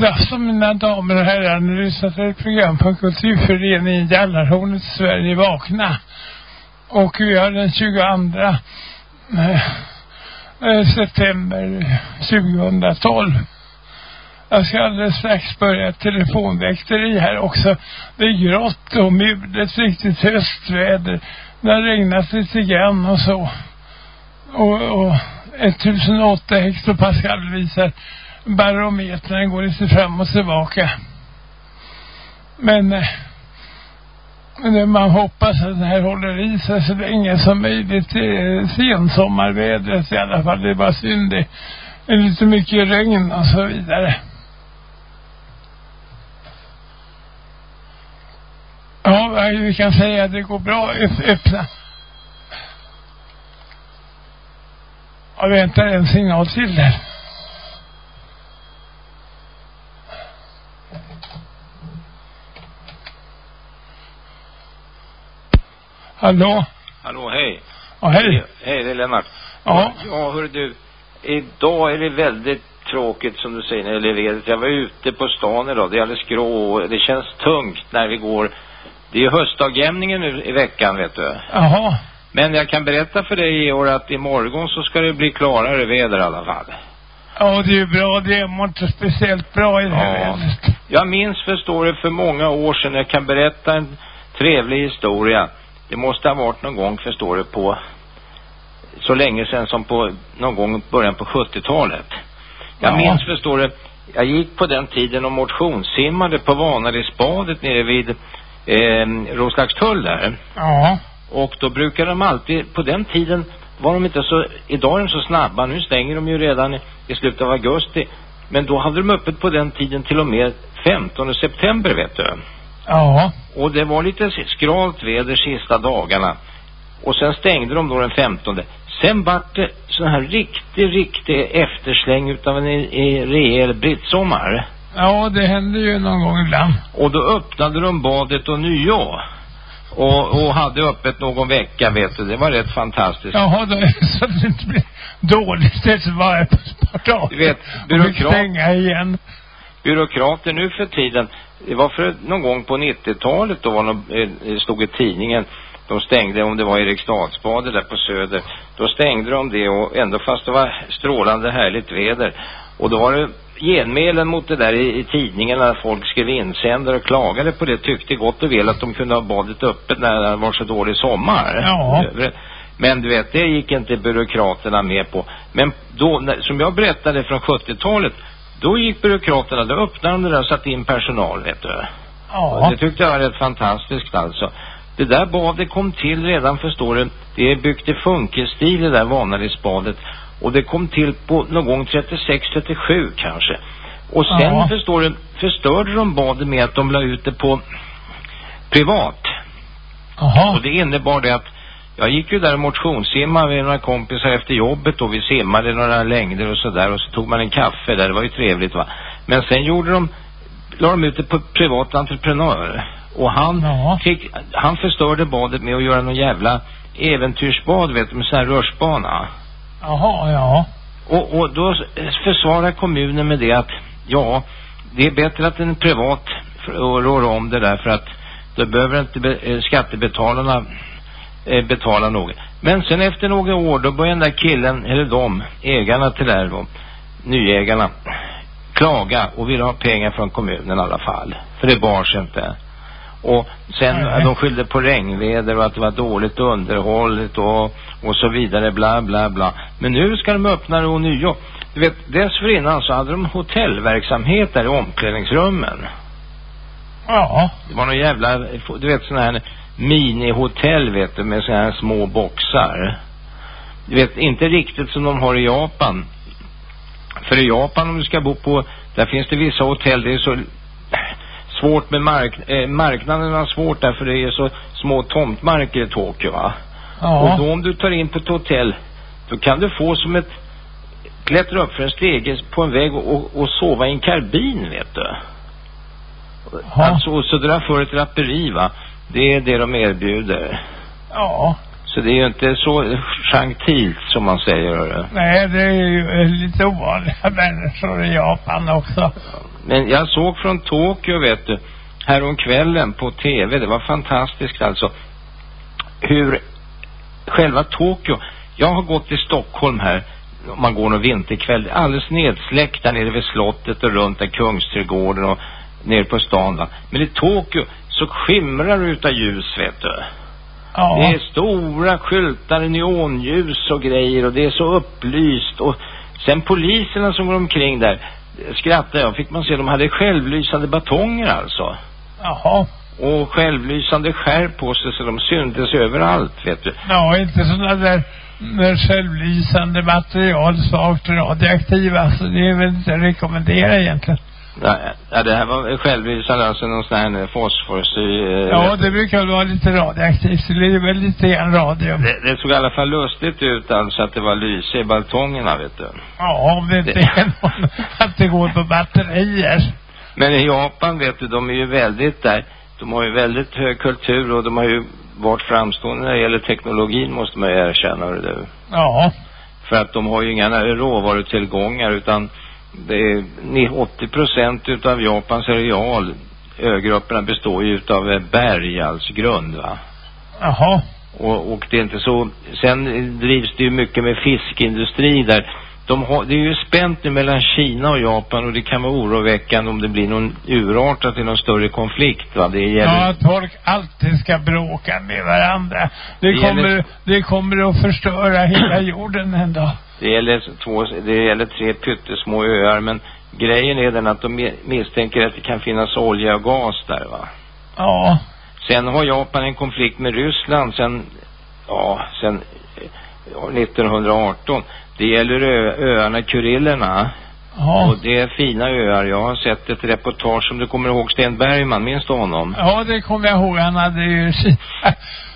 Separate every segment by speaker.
Speaker 1: God afton mina damer och herrar. Nu lyssnar till ett program på Kulturföreningen Jallarhornet Sverige Vakna. Och vi har den 22 eh, september 2012. Jag ska alldeles strax börja ett telefonväkteri här också. Det är grått och mulet, riktigt höstväder. Det har regnat lite grann och så. Och, och 1008 hektopascal visar barometern går lite fram och tillbaka. Men eh, man hoppas att det här håller i sig så länge som möjligt. Eh, sensommarvädret i alla fall. Det är bara synd det är lite mycket regn och så vidare. Ja, vi kan säga att det går bra att öppna. Jag väntar en signal till där. Hallå?
Speaker 2: Hallå, hej.
Speaker 1: Ja, hej.
Speaker 2: Hej, det är Lennart.
Speaker 1: Ja.
Speaker 2: Ja, hör du. Idag är det väldigt tråkigt som du säger när det levereras. Jag var ute på stan idag. Det är alldeles grå och det känns tungt när vi går. Det är ju höstdagjämningen nu i veckan, vet du.
Speaker 1: Jaha.
Speaker 2: Men jag kan berätta för dig i år att imorgon så ska det bli klarare väder i alla fall.
Speaker 1: Ja, det är ju bra. Det är inte speciellt bra i det här
Speaker 2: Ja.
Speaker 1: vädret.
Speaker 2: Jag minns, förstår du, för många år sedan. Jag kan berätta en trevlig historia. Det måste ha varit någon gång, förstår du, på så länge sedan som på någon gång början på 70-talet. Jag
Speaker 1: Ja.
Speaker 2: minns, förstår du, jag gick på den tiden och motionssimmade på Vanadisbadet nere vid eh, Roslagstull där.
Speaker 1: Ja.
Speaker 2: Och då brukar de alltid, på den tiden var de inte så, idag är de så snabba, nu stänger de ju redan i, i slutet av augusti. Men då hade de öppet på den tiden till och med 15 september vet du.
Speaker 1: Ja.
Speaker 2: Och det var lite skralt väder sista dagarna. Och sen stängde de då den 15. Sen vart det sån här riktig, riktig eftersläng utav en, en rejäl brittsommar.
Speaker 1: Ja, det händer ju någon gång ibland.
Speaker 2: Och då öppnade de badet och nio. Och, och hade öppet någon vecka vet du. Det var rätt fantastiskt.
Speaker 1: Jaha, då, så att det inte blir dåligt efter varje par dagar.
Speaker 2: Du vet,
Speaker 1: Och
Speaker 2: byråkrat-
Speaker 1: stänga igen.
Speaker 2: byråkrater nu för tiden, det var för någon gång på 90-talet då var de, eh, stod i tidningen, de stängde om det var Eriksdalsbadet där på Söder, då stängde de det och ändå fast det var strålande härligt väder. Och då var det genmälen mot det där i, i tidningen när folk skrev insändare och klagade på det, tyckte gott och väl att de kunde ha badet öppet när det var så dålig sommar.
Speaker 1: Ja.
Speaker 2: Men du vet, det gick inte byråkraterna med på. Men då, som jag berättade från 70-talet, då gick byråkraterna, då öppnade de det där och satte in personal, vet du.
Speaker 1: Ja.
Speaker 2: Det tyckte jag var rätt fantastiskt alltså. Det där badet kom till redan, förstår du, det är byggt i funkestil det där Vanadisbadet. Och det kom till på någon gång 36-37 kanske. Och sen,
Speaker 1: Ja.
Speaker 2: förstår du, förstörde de badet med att de la ut det på privat.
Speaker 1: Jaha.
Speaker 2: Och det innebar det att jag gick ju där och motionssimmade med några kompisar efter jobbet och vi simmade några längder och sådär och så tog man en kaffe där, det var ju trevligt va. Men sen gjorde de, la de ut det på privat entreprenör. Och han
Speaker 1: Ja.
Speaker 2: fick, han förstörde badet med att göra någon jävla äventyrsbad vet du, med sån här rutschbana.
Speaker 1: Jaha, ja.
Speaker 2: Och, och då försvarar kommunen med det att ja, det är bättre att en privat rår om det där för att då behöver inte eh, skattebetalarna eh, betala något. Men sen efter några år då börjar den där killen, eller de, ägarna till det här då, nyägarna, klaga och vill ha pengar från kommunen i alla fall. För det bar sig inte. Och sen
Speaker 1: Nej.
Speaker 2: de skyllde på regnväder och att det var dåligt underhållet och, och så vidare, bla bla bla. Men nu ska de öppna det ånyo. Du vet, dessförinnan så hade de hotellverksamhet där i omklädningsrummen.
Speaker 1: Ja.
Speaker 2: Det var någon jävla, du vet sådana här minihotell vet du, med sådana här små boxar. Du vet, inte riktigt som de har i Japan. För i Japan om du ska bo på, där finns det vissa hotell, det är så svårt med mark, eh, marknaden har svårt där för det är så små tomtmarker i Tokyo va.
Speaker 1: Ja.
Speaker 2: Och då om du tar in på ett hotell, då kan du få som ett, klättra upp för en stege på en väg och, och, och sova i en karbin vet du.
Speaker 1: Ja.
Speaker 2: Alltså, och så dra för ett draperi va. Det är det de erbjuder.
Speaker 1: Ja.
Speaker 2: Så det är ju inte så gentilt som man säger. hörru.
Speaker 1: Nej, det är ju eh, lite ovanliga människor i Japan också.
Speaker 2: Men jag såg från Tokyo, vet du, häromkvällen på tv, det var fantastiskt alltså, hur själva Tokyo, jag har gått i Stockholm här, om man går någon vinterkväll, alldeles nedsläckt där nere vid slottet och runt där Kungsträdgården och nere på stan va. Men i Tokyo så skimrar det utav ljus vet du.
Speaker 1: Ja.
Speaker 2: Det är stora skyltar, neonljus och grejer och det är så upplyst och sen poliserna som går omkring där skrattade jag, fick man se, de hade självlysande batonger alltså.
Speaker 1: Jaha.
Speaker 2: Och självlysande skär på sig så de syntes överallt vet du.
Speaker 1: Ja, inte sådana där med självlysande material, svagt radioaktiva, så det är väl inte rekommendera egentligen.
Speaker 2: Ja, det här var självlysande, alltså någon sån här fosforsyr.
Speaker 1: Eh, ja, det brukar vara lite radioaktivt, så det är väl lite grann radium.
Speaker 2: Det, det, såg i alla fall lustigt ut alltså att det var lyse i baltongerna, vet du.
Speaker 1: Ja, om det inte det... är någon, att det går på batterier.
Speaker 2: Men i Japan, vet du, de är ju väldigt där, de har ju väldigt hög kultur och de har ju varit framstående när det gäller teknologin, måste man ju erkänna, du.
Speaker 1: Ja.
Speaker 2: För att de har ju inga råvarutillgångar utan 80 procent utav Japans areal, ögrupperna består ju utav eh, berg, alltså grund va.
Speaker 1: Jaha.
Speaker 2: Och, och det är inte så, sen drivs det ju mycket med fiskindustri där. De har, det är ju spänt nu mellan Kina och Japan och det kan vara oroväckande om det blir någon urartat i någon större konflikt va. Det
Speaker 1: gäller... Ja, att folk alltid ska bråka med varandra. Det, det kommer, gäller... det kommer att förstöra hela jorden en dag.
Speaker 2: Det gäller, två, det gäller tre pyttesmå öar men grejen är den att de misstänker att det kan finnas olja och gas där va?
Speaker 1: Ja.
Speaker 2: Sen har Japan en konflikt med Ryssland sen, ja, sen 1918. Det gäller ö, öarna Kurillerna. Ja. Och det är fina öar. Jag har sett ett reportage om du kommer ihåg Sten Bergman, minns du honom?
Speaker 1: Ja, det kommer jag ihåg. Han hade ju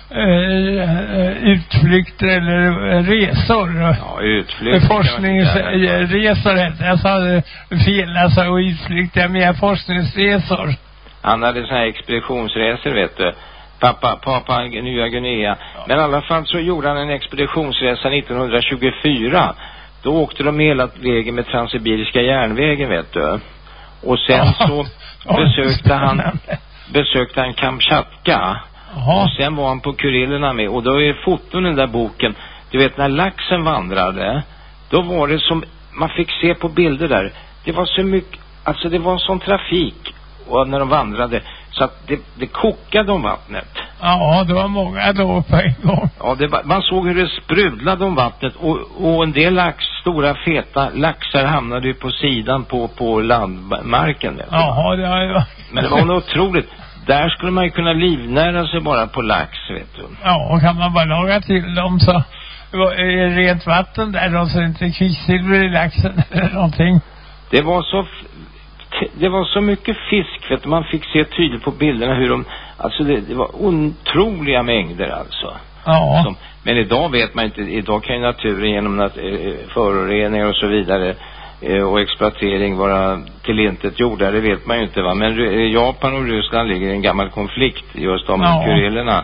Speaker 1: eh, utflykter eller eh, resor.
Speaker 2: Ja, utflykter.
Speaker 1: Forskningsresor hette Jag sa fel, jag sa utflykter, med forskningsresor.
Speaker 2: Han hade sådana här expeditionsresor, vet du. Pappa, pappa, Nya Guinea. Ja. Men i alla fall så gjorde han en expeditionsresa 1924. Då åkte de hela vägen med Transsibiriska järnvägen, vet du. Och sen så besökte han, besökte han Kamchatka. Aha. Och sen var han på Kurillerna med. Och då är foton i den där boken. Du vet när laxen vandrade. Då var det som, man fick se på bilder där. Det var så mycket, alltså det var en sån trafik. Och när de vandrade. Så att det, det kokade om vattnet.
Speaker 1: Ja, det var många då på en gång.
Speaker 2: Ja, det, man såg hur det sprudlade om vattnet. Och, och en del lax, stora feta laxar hamnade ju på sidan på, på landmarken.
Speaker 1: Jaha, det har ju
Speaker 2: Men det var något otroligt där skulle man ju kunna livnära sig bara på lax, vet du.
Speaker 1: Ja, och kan man bara laga till dem så rent vatten där då så inte kvicksilver i laxen eller någonting.
Speaker 2: Det var så det var så mycket fisk för att man fick se tydligt på bilderna hur de alltså det, det var otroliga mängder alltså.
Speaker 1: Ja. Som,
Speaker 2: men idag vet man inte, idag kan ju naturen genom nat eh, föroreningar och så vidare Eh, och exploatering vara tillintetgjorda, det vet man ju inte va. Men Japan och Ryssland ligger i en gammal konflikt just om ja. kurillerna.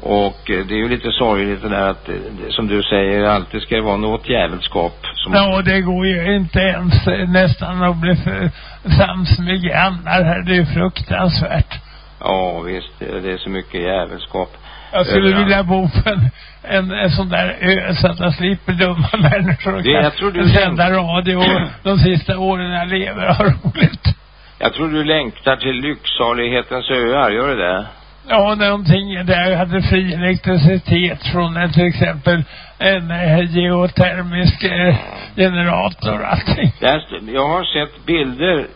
Speaker 2: Och eh, det är ju lite sorgligt det där att, eh, som du säger, alltid ska det vara något jävelskap. Som...
Speaker 1: Ja, det går ju inte ens nästan att bli för sams med grannar här. Det är fruktansvärt.
Speaker 2: Ja, visst. Det är så mycket jävelskap.
Speaker 1: Jag skulle överallt. vilja bo på en, en, en sån där ö så att jag slipper dumma människor och det, jag tror du sända radio de sista åren jag lever har roligt.
Speaker 2: Jag tror du längtar till lycksalighetens öar, gör du det?
Speaker 1: Ja, någonting där jag hade fri elektricitet från en, till exempel en eh, geotermisk eh, generator och allting.
Speaker 2: Där, jag har sett bilder,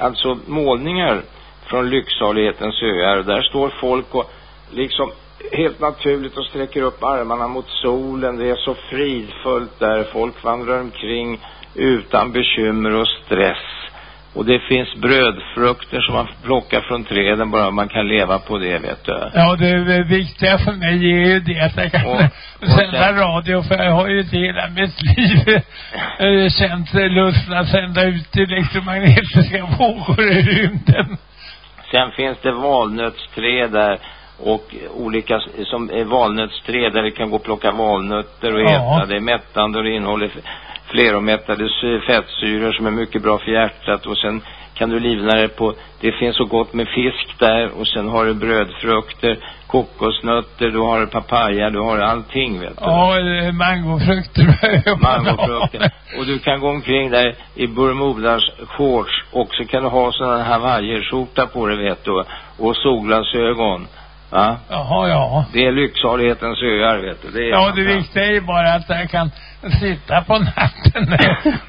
Speaker 2: alltså målningar från lycksalighetens öar. Där står folk och liksom helt naturligt och sträcker upp armarna mot solen. Det är så fridfullt där. Folk vandrar omkring utan bekymmer och stress. Och det finns brödfrukter som man plockar från träden bara man kan leva på det, vet du.
Speaker 1: Ja, det, det viktiga för mig är ju det att jag kan och, och sända sen... radio för jag har ju inte hela mitt liv äh, känt lusten att sända ut elektromagnetiska vågor i rymden.
Speaker 2: Sen finns det valnötsträd där och olika som är valnötsträd där det kan gå och plocka valnötter och ja. äta. Det är mättande och det innehåller fleromättade fettsyror som är mycket bra för hjärtat och sen kan du livna dig på, det finns så gott med fisk där och sen har du brödfrukter, kokosnötter, du har papaya, du har allting vet du.
Speaker 1: Ja, mangofrukter.
Speaker 2: Mangofrukter. Och du kan gå omkring där i Burmudas shorts och så kan du ha sådana här hawaiiskjorta på dig vet du och solglasögon.
Speaker 1: Va? Jaha, ja.
Speaker 2: Det är lycksalighetens öar, vet du. Det är
Speaker 1: ja, det viktiga är ju bara att jag kan sitta på natten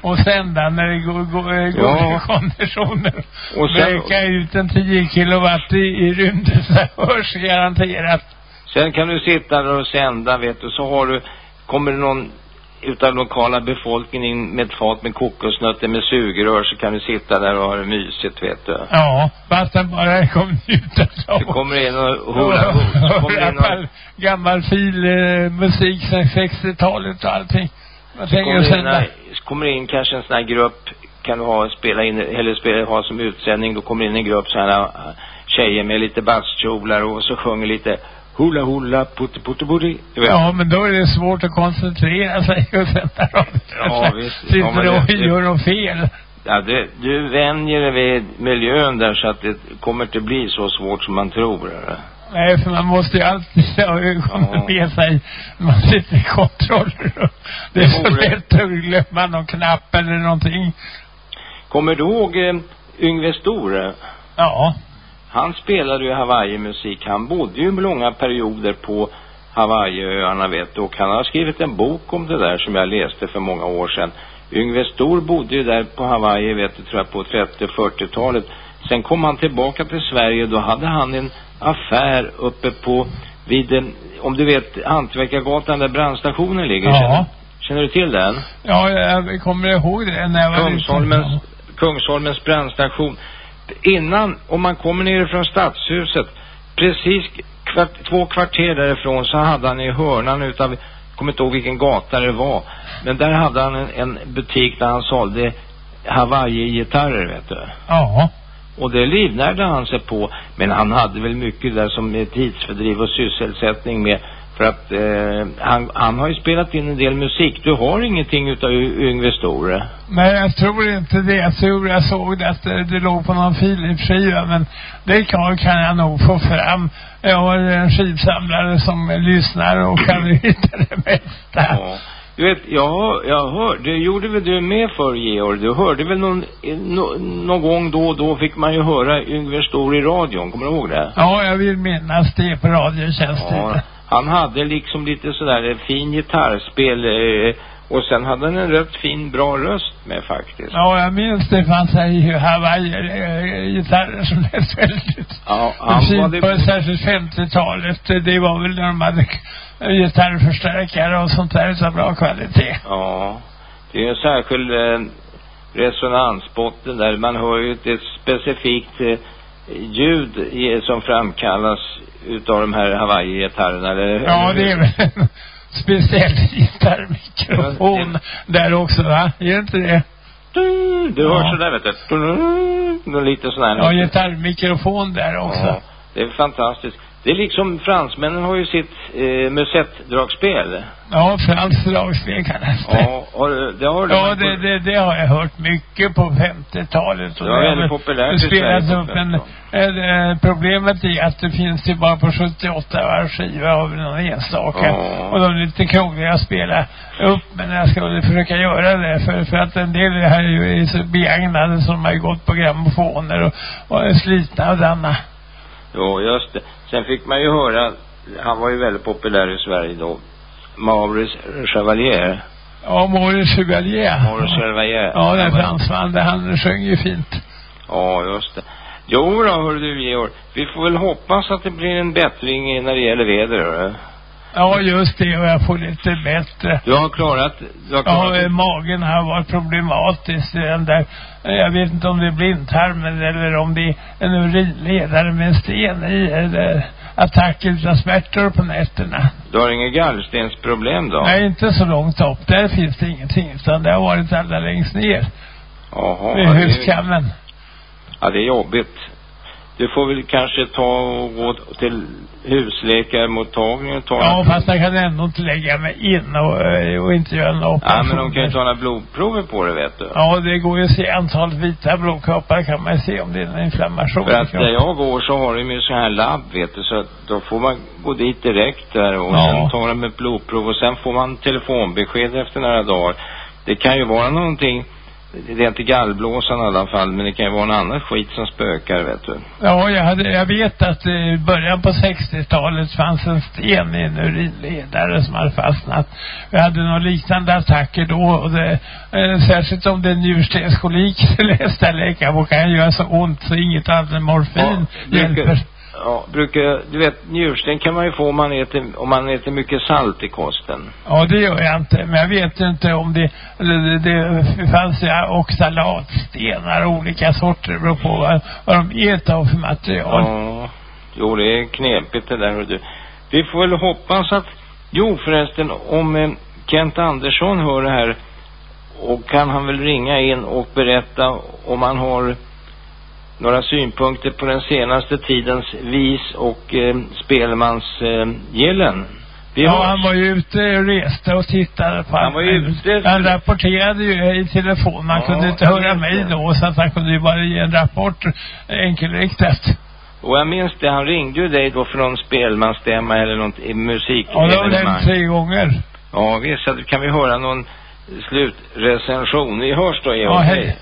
Speaker 1: och sända när det går, går, ja. går konditioner. Och sen... Räcka ut en 10 kilowatt i, i rymden så hörs garanterat.
Speaker 2: Sen kan du sitta där och sända, vet du, så har du, kommer det någon utav lokala befolkningen med ett fat med kokosnötter med sugrör så kan du sitta där och ha det mysigt vet du.
Speaker 1: Ja, fast den bara kom njuta så.
Speaker 2: Det kommer in och hurra hurra.
Speaker 1: kommer. Gammal fil eh, musik sen 60-talet och allting.
Speaker 2: Vad tänker du sända? kommer in kanske en sån här grupp kan du ha spela in eller spela ha som utsändning då kommer in en grupp så här tjejer med lite bastkjolar och så sjunger lite Hula hula putte putte putti.
Speaker 1: Ja, men då är det svårt att koncentrera sig och sätta dem.
Speaker 2: Ja, visst.
Speaker 1: Sitter ja, och gör något fel.
Speaker 2: Ja, det, du vänjer dig vid miljön där så att det kommer inte bli så svårt som man tror. Eller?
Speaker 1: Nej, för man måste ju alltid ha ögonen ja. med sig. Man sitter i kontroller. Det är så lätt att glömma någon knapp eller någonting.
Speaker 2: Kommer du ihåg eh, Yngve Store?
Speaker 1: Ja.
Speaker 2: Han spelade ju Hawaii-musik. Han bodde ju långa perioder på Hawaiiöarna vet du. Och han har skrivit en bok om det där som jag läste för många år sedan. Yngve Stor bodde ju där på Hawaii vet du, tror jag, på 30-40-talet. Sen kom han tillbaka till Sverige. Då hade han en affär uppe på, vid, eh, om du vet, Hantverkargatan där brandstationen ligger.
Speaker 1: Ja.
Speaker 2: Känner, känner du till den?
Speaker 1: Ja, jag kommer ihåg det när jag var
Speaker 2: Kungsholmens, Kungsholmens brandstation innan, om man kommer ner från stadshuset, precis kvart, två kvarter därifrån så hade han i hörnan utav, kommer inte ihåg vilken gata det var, men där hade han en, en butik där han sålde Hawaii-gitarrer, vet du.
Speaker 1: Ja.
Speaker 2: Och det livnärde han sig på, men han hade väl mycket där som tidsfördriv och sysselsättning med för att eh, han, han har ju spelat in en del musik. Du har ingenting utav Yngve Store?
Speaker 1: Nej, jag tror inte det. Jag tror jag såg det att det, det låg på någon Philips-skiva. Men det kan, kan jag nog få fram. Jag har en skivsamlare som lyssnar och kan hitta det mesta. Ja.
Speaker 2: Du vet, ja, jag hör, det gjorde väl du med för Georg? Du hörde väl någon, no, någon gång då och då fick man ju höra Yngve Stor i radion, kommer du ihåg det?
Speaker 1: Ja, jag vill minnas det på radiotjänsten. Ja,
Speaker 2: han hade liksom lite sådär fin gitarrspel eh, och sen hade han en rätt fin, bra röst med faktiskt.
Speaker 1: Ja, jag minns det fanns här i Hawaii-gitarrer som lät väldigt
Speaker 2: ja, han
Speaker 1: fint var det... på särskilt 50-talet. Det var väl när de hade gitarrförstärkare och sånt där så bra kvalitet.
Speaker 2: Ja, det är en särskild eh, resonansbotten där. Man hör ju ett specifikt eh, ljud som framkallas utav de här Hawaii-gitarrerna, eller?
Speaker 1: Ja, det är väl en speciell gitarrmikrofon ja, där också, va? Är det inte det?
Speaker 2: Du ja. hör sådär, vet du. Lite sådär.
Speaker 1: Ja, gitarrmikrofon där också. Ja,
Speaker 2: det är fantastiskt. Det är liksom fransmännen har ju sitt eh, musettdragspel.
Speaker 1: Ja, franskt dragspel kallas det.
Speaker 2: Ja, har, det har du
Speaker 1: Ja, det, det, det, har jag hört mycket på 50-talet.
Speaker 2: Det var väldigt populärt
Speaker 1: i Sverige. Upp en, eh, problemet är att det finns ju bara på 78 var skiva av någon enstaka. Ja. Och de är lite krångliga att spela upp. Men jag ska väl försöka göra det. För, för att en del här är ju så begagnade som har gått på grammofoner och, och är slitna och danna.
Speaker 2: Jo, just det. Sen fick man ju höra, han var ju väldigt populär i Sverige då, Maurice Chevalier.
Speaker 1: Ja, Maurice Chevalier.
Speaker 2: Maurice Chevalier.
Speaker 1: Ja, är fransman. Han sjöng ju fint.
Speaker 2: Ja, just det. Jo då, hör du Georg. Vi får väl hoppas att det blir en bättring när det gäller väder, hör
Speaker 1: Ja, just det. Och jag får lite bättre.
Speaker 2: Du har klarat... Du har
Speaker 1: klarat ja, magen har varit problematisk. Den där, jag vet inte om det är blindtarmen eller om det är en urinledare med en sten i. Eller attack utan smärtor på nätterna.
Speaker 2: Du har inga gallstensproblem då?
Speaker 1: Nej, inte så långt upp. Där finns det ingenting. Utan det har varit allra längst ner.
Speaker 2: Jaha.
Speaker 1: Vid huskammen.
Speaker 2: Ja, det är jobbigt. Du får väl kanske ta och gå till husläkarmottagningen ta
Speaker 1: Ja,
Speaker 2: en
Speaker 1: fast jag kan ändå inte lägga mig in och, eh, och inte göra några
Speaker 2: Ja, men de kan ju ta några blodprover på det vet du.
Speaker 1: Ja, det går ju att se antalet vita blodkroppar kan man se om det är en inflammation
Speaker 2: För att där jag går så har de ju så här labb vet du, så att då får man gå dit direkt där och
Speaker 1: Ja.
Speaker 2: sen tar de ett blodprov och sen får man telefonbesked efter några dagar. Det kan ju vara någonting, det är inte gallblåsan i alla fall, men det kan ju vara något annat skit som spökar vet du.
Speaker 1: Ja, jag, hade, jag vet att i början på 60-talet fanns en sten i en urinledare som hade fastnat. Vi hade några liknande attacker då och det, eh, särskilt om det är njurstenskolik så läste jag läkarbok kan göra så ont så inget annat morfin hjälper.
Speaker 2: Ja, brukar, du vet njursten kan man ju få om man äter, om man äter mycket salt i kosten.
Speaker 1: Ja, det gör jag inte. Men jag vet inte om det, det, det, fanns ja oxalatstenar olika sorter. Det beror på vad, vad de äter av för material.
Speaker 2: Ja, jo det är knepigt det där du. Vi får väl hoppas att, jo förresten om eh, Kent Andersson hör det här och kan han väl ringa in och berätta om han har några synpunkter på den senaste tidens vis och eh, spelmansgillen. Eh. Vi
Speaker 1: ja,
Speaker 2: hörs.
Speaker 1: han var ju ute och reste och tittade på
Speaker 2: Han var ju ute-
Speaker 1: Han rapporterade ju i telefon. Man
Speaker 2: Ja,
Speaker 1: kunde inte höra mig då så att han kunde ju bara ge en rapport enkelriktat.
Speaker 2: Och jag minns det, han ringde ju dig då för någon spelmansstämma eller något i musik.
Speaker 1: Ja, det har hänt tre gånger.
Speaker 2: Ja, visst. Kan vi höra någon slutrecension. Vi hörs då, Georg.
Speaker 1: Ja, hej.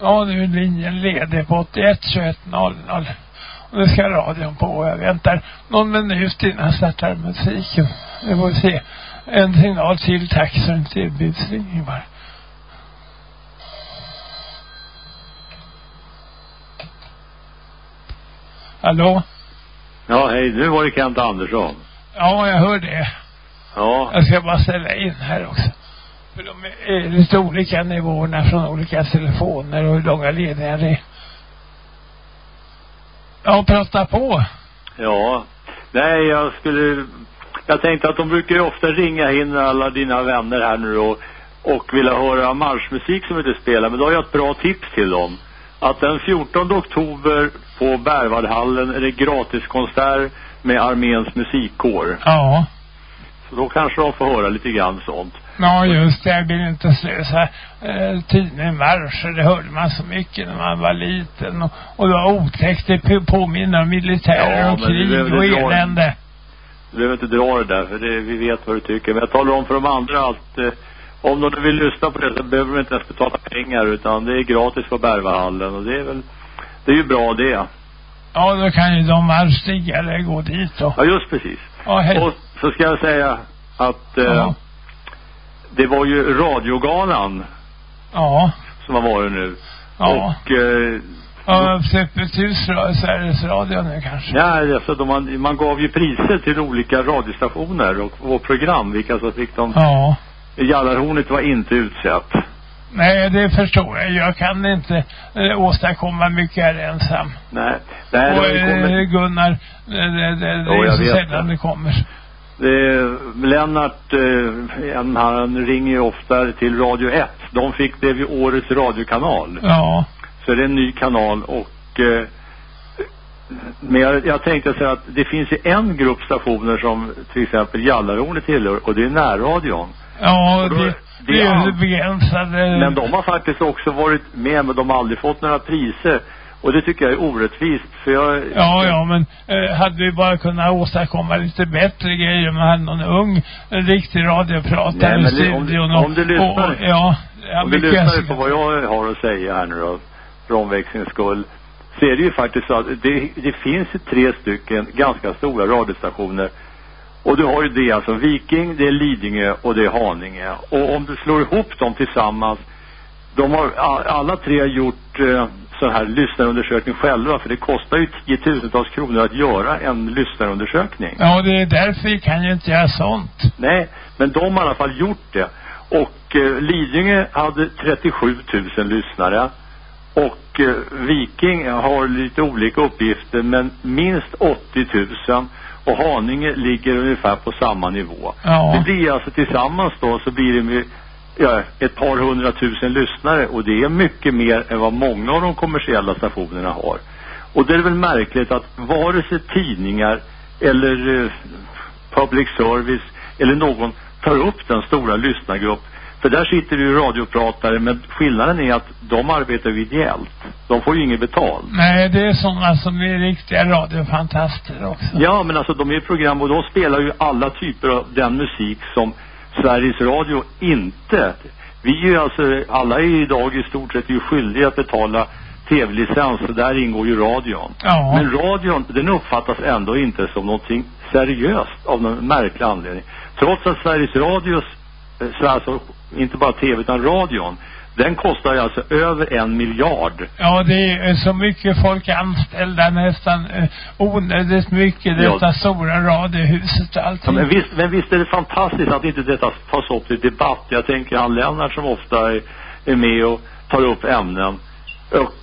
Speaker 1: Ja, nu är linjen ledig på 81 21 00. Och nu ska radion på och jag väntar någon minut innan jag startar musiken. Vi får se. En signal till, tack så en tillbudsringning bara. Hallå?
Speaker 3: Ja, hej. Nu var det Kent Andersson.
Speaker 1: Ja, jag hör det.
Speaker 3: Ja,
Speaker 1: Jag ska bara ställa in här också. För de är lite olika nivåerna från olika telefoner och hur långa ledningar det är. Ja, prata på.
Speaker 3: ja. Nej, jag skulle... Jag tänkte att de brukar ju ofta ringa in alla dina vänner här nu och, och vilja höra marschmusik som du spelar. Men då har jag ett bra tips till dem. Att den 14 oktober på Berwaldhallen är det gratiskonsert med arméns musikkår.
Speaker 1: Ja.
Speaker 3: Så då kanske de får höra lite grann sånt.
Speaker 1: Ja, just det. Jag vill inte slösa eh, tiden marscher. Det hörde man så mycket när man var liten. Och, och det var otäckt. Det påminner om militärer
Speaker 3: Ja,
Speaker 1: och krig och elände.
Speaker 3: Du behöver inte dra det där för det, vi vet vad du tycker. Men jag talar om för de andra att eh, om de vill lyssna på det så behöver de inte ens betala pengar utan det är gratis på Berwaldhallen och det är väl, det är ju bra det.
Speaker 1: Ja, då kan ju de marschstigare gå dit då.
Speaker 3: Ja, just precis.
Speaker 1: Ja, hej.
Speaker 3: Och så ska jag säga att eh,
Speaker 1: Ja.
Speaker 3: det var ju radiogalan
Speaker 1: Ja.
Speaker 3: som har varit nu.
Speaker 1: Ja.
Speaker 3: Och eh,
Speaker 1: Ja, Öppet hus, Sveriges Radio nu kanske.
Speaker 3: ja, alltså de, man, man gav ju priser till olika radiostationer och, och program, vilka som fick dem.
Speaker 1: Ja.
Speaker 3: Jallarhornet var inte utsett.
Speaker 1: Nej, det förstår jag. Jag kan inte eh, åstadkomma mycket här ensam.
Speaker 3: Nej, nej det
Speaker 1: och eh. Gunnar, det, det, det,
Speaker 3: Jo,
Speaker 1: är så sällan
Speaker 3: det.
Speaker 1: det kommer.
Speaker 3: Det, Lennart, eh, han ringer ju ofta till Radio 1. De fick det vid årets radiokanal.
Speaker 1: Ja.
Speaker 3: Så det är en ny kanal och eh, men jag, jag tänkte säga att det finns ju en grupp stationer som till exempel Jallarhornet tillhör och det är närradion.
Speaker 1: Ja,
Speaker 3: då-
Speaker 1: det,
Speaker 3: det är
Speaker 1: begränsade...
Speaker 3: Men de har faktiskt också varit med men de har aldrig fått några priser. Och det tycker jag är orättvist för jag...
Speaker 1: Ja, ja, men eh, hade vi bara kunnat åstadkomma lite bättre grejer om man hade någon ung, en riktig radiopratare
Speaker 3: Nej, men det- om du- om du lyssnar-
Speaker 1: och, ja,
Speaker 3: Om du lyssnar
Speaker 1: jag
Speaker 3: på vad jag har att säga här nu då, för omväxlings skull, så är det ju faktiskt så att det, det finns ju tre stycken ganska stora radiostationer. Och du har ju det alltså Viking, det är Lidingö och det är Haninge. Och om du slår ihop dem tillsammans, de har alla tre gjort eh, sån här lyssnarundersökning själva för det kostar ju tiotusentals kronor att göra en lyssnarundersökning.
Speaker 1: Ja, det är därför vi kan ju inte göra sånt.
Speaker 3: Nej, men de har i alla fall gjort det. Och eh, Lidingö hade 37 000 lyssnare. Och eh, Viking har lite olika uppgifter men minst 80 000. Och Haninge ligger ungefär på samma nivå.
Speaker 1: Ja.
Speaker 3: Det blir alltså tillsammans då så blir det med, ja, ett par hundratusen lyssnare och det är mycket mer än vad många av de kommersiella stationerna har. Och det är väl märkligt att vare sig tidningar eller eh, public service eller någon tar upp den stora lyssnargrupp. För där sitter ju radiopratare men skillnaden är att de arbetar ju ideellt. De får ju inget betalt.
Speaker 1: Nej, det är sådana som är riktiga radiofantaster också.
Speaker 3: Ja, men alltså de är program och de spelar ju alla typer av den musik som Sveriges Radio inte. Vi är ju alltså, alla är ju idag i stort sett ju skyldiga att betala tv-licens och där ingår ju radion.
Speaker 1: Ja.
Speaker 3: Men radion, den uppfattas ändå inte som någonting seriöst av någon märklig anledning. Trots att Sveriges Radios, eh, alltså inte bara tv utan radion, den kostar ju alltså över en miljard.
Speaker 1: Ja, det är så mycket folk anställda, nästan eh, onödigt mycket,
Speaker 3: Ja.
Speaker 1: detta stora radiohuset och
Speaker 3: Ja,
Speaker 1: allting.
Speaker 3: men, visst, men visst är det fantastiskt att inte detta tas upp till debatt. Jag tänker han Lennart som ofta är, är med och tar upp ämnen. Och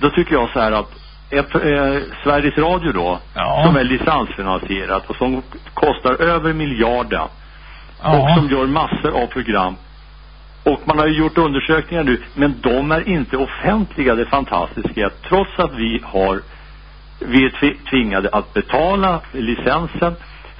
Speaker 3: då tycker jag så här att ett, eh, Sveriges Radio då,
Speaker 1: Ja.
Speaker 3: som är licensfinansierat och som kostar över miljarden och
Speaker 1: ja.
Speaker 3: som gör massor av program. Och man har ju gjort undersökningar nu, men de är inte offentliga, det fantastiska är att trots att vi har, vi är tvi- tvingade att betala licensen,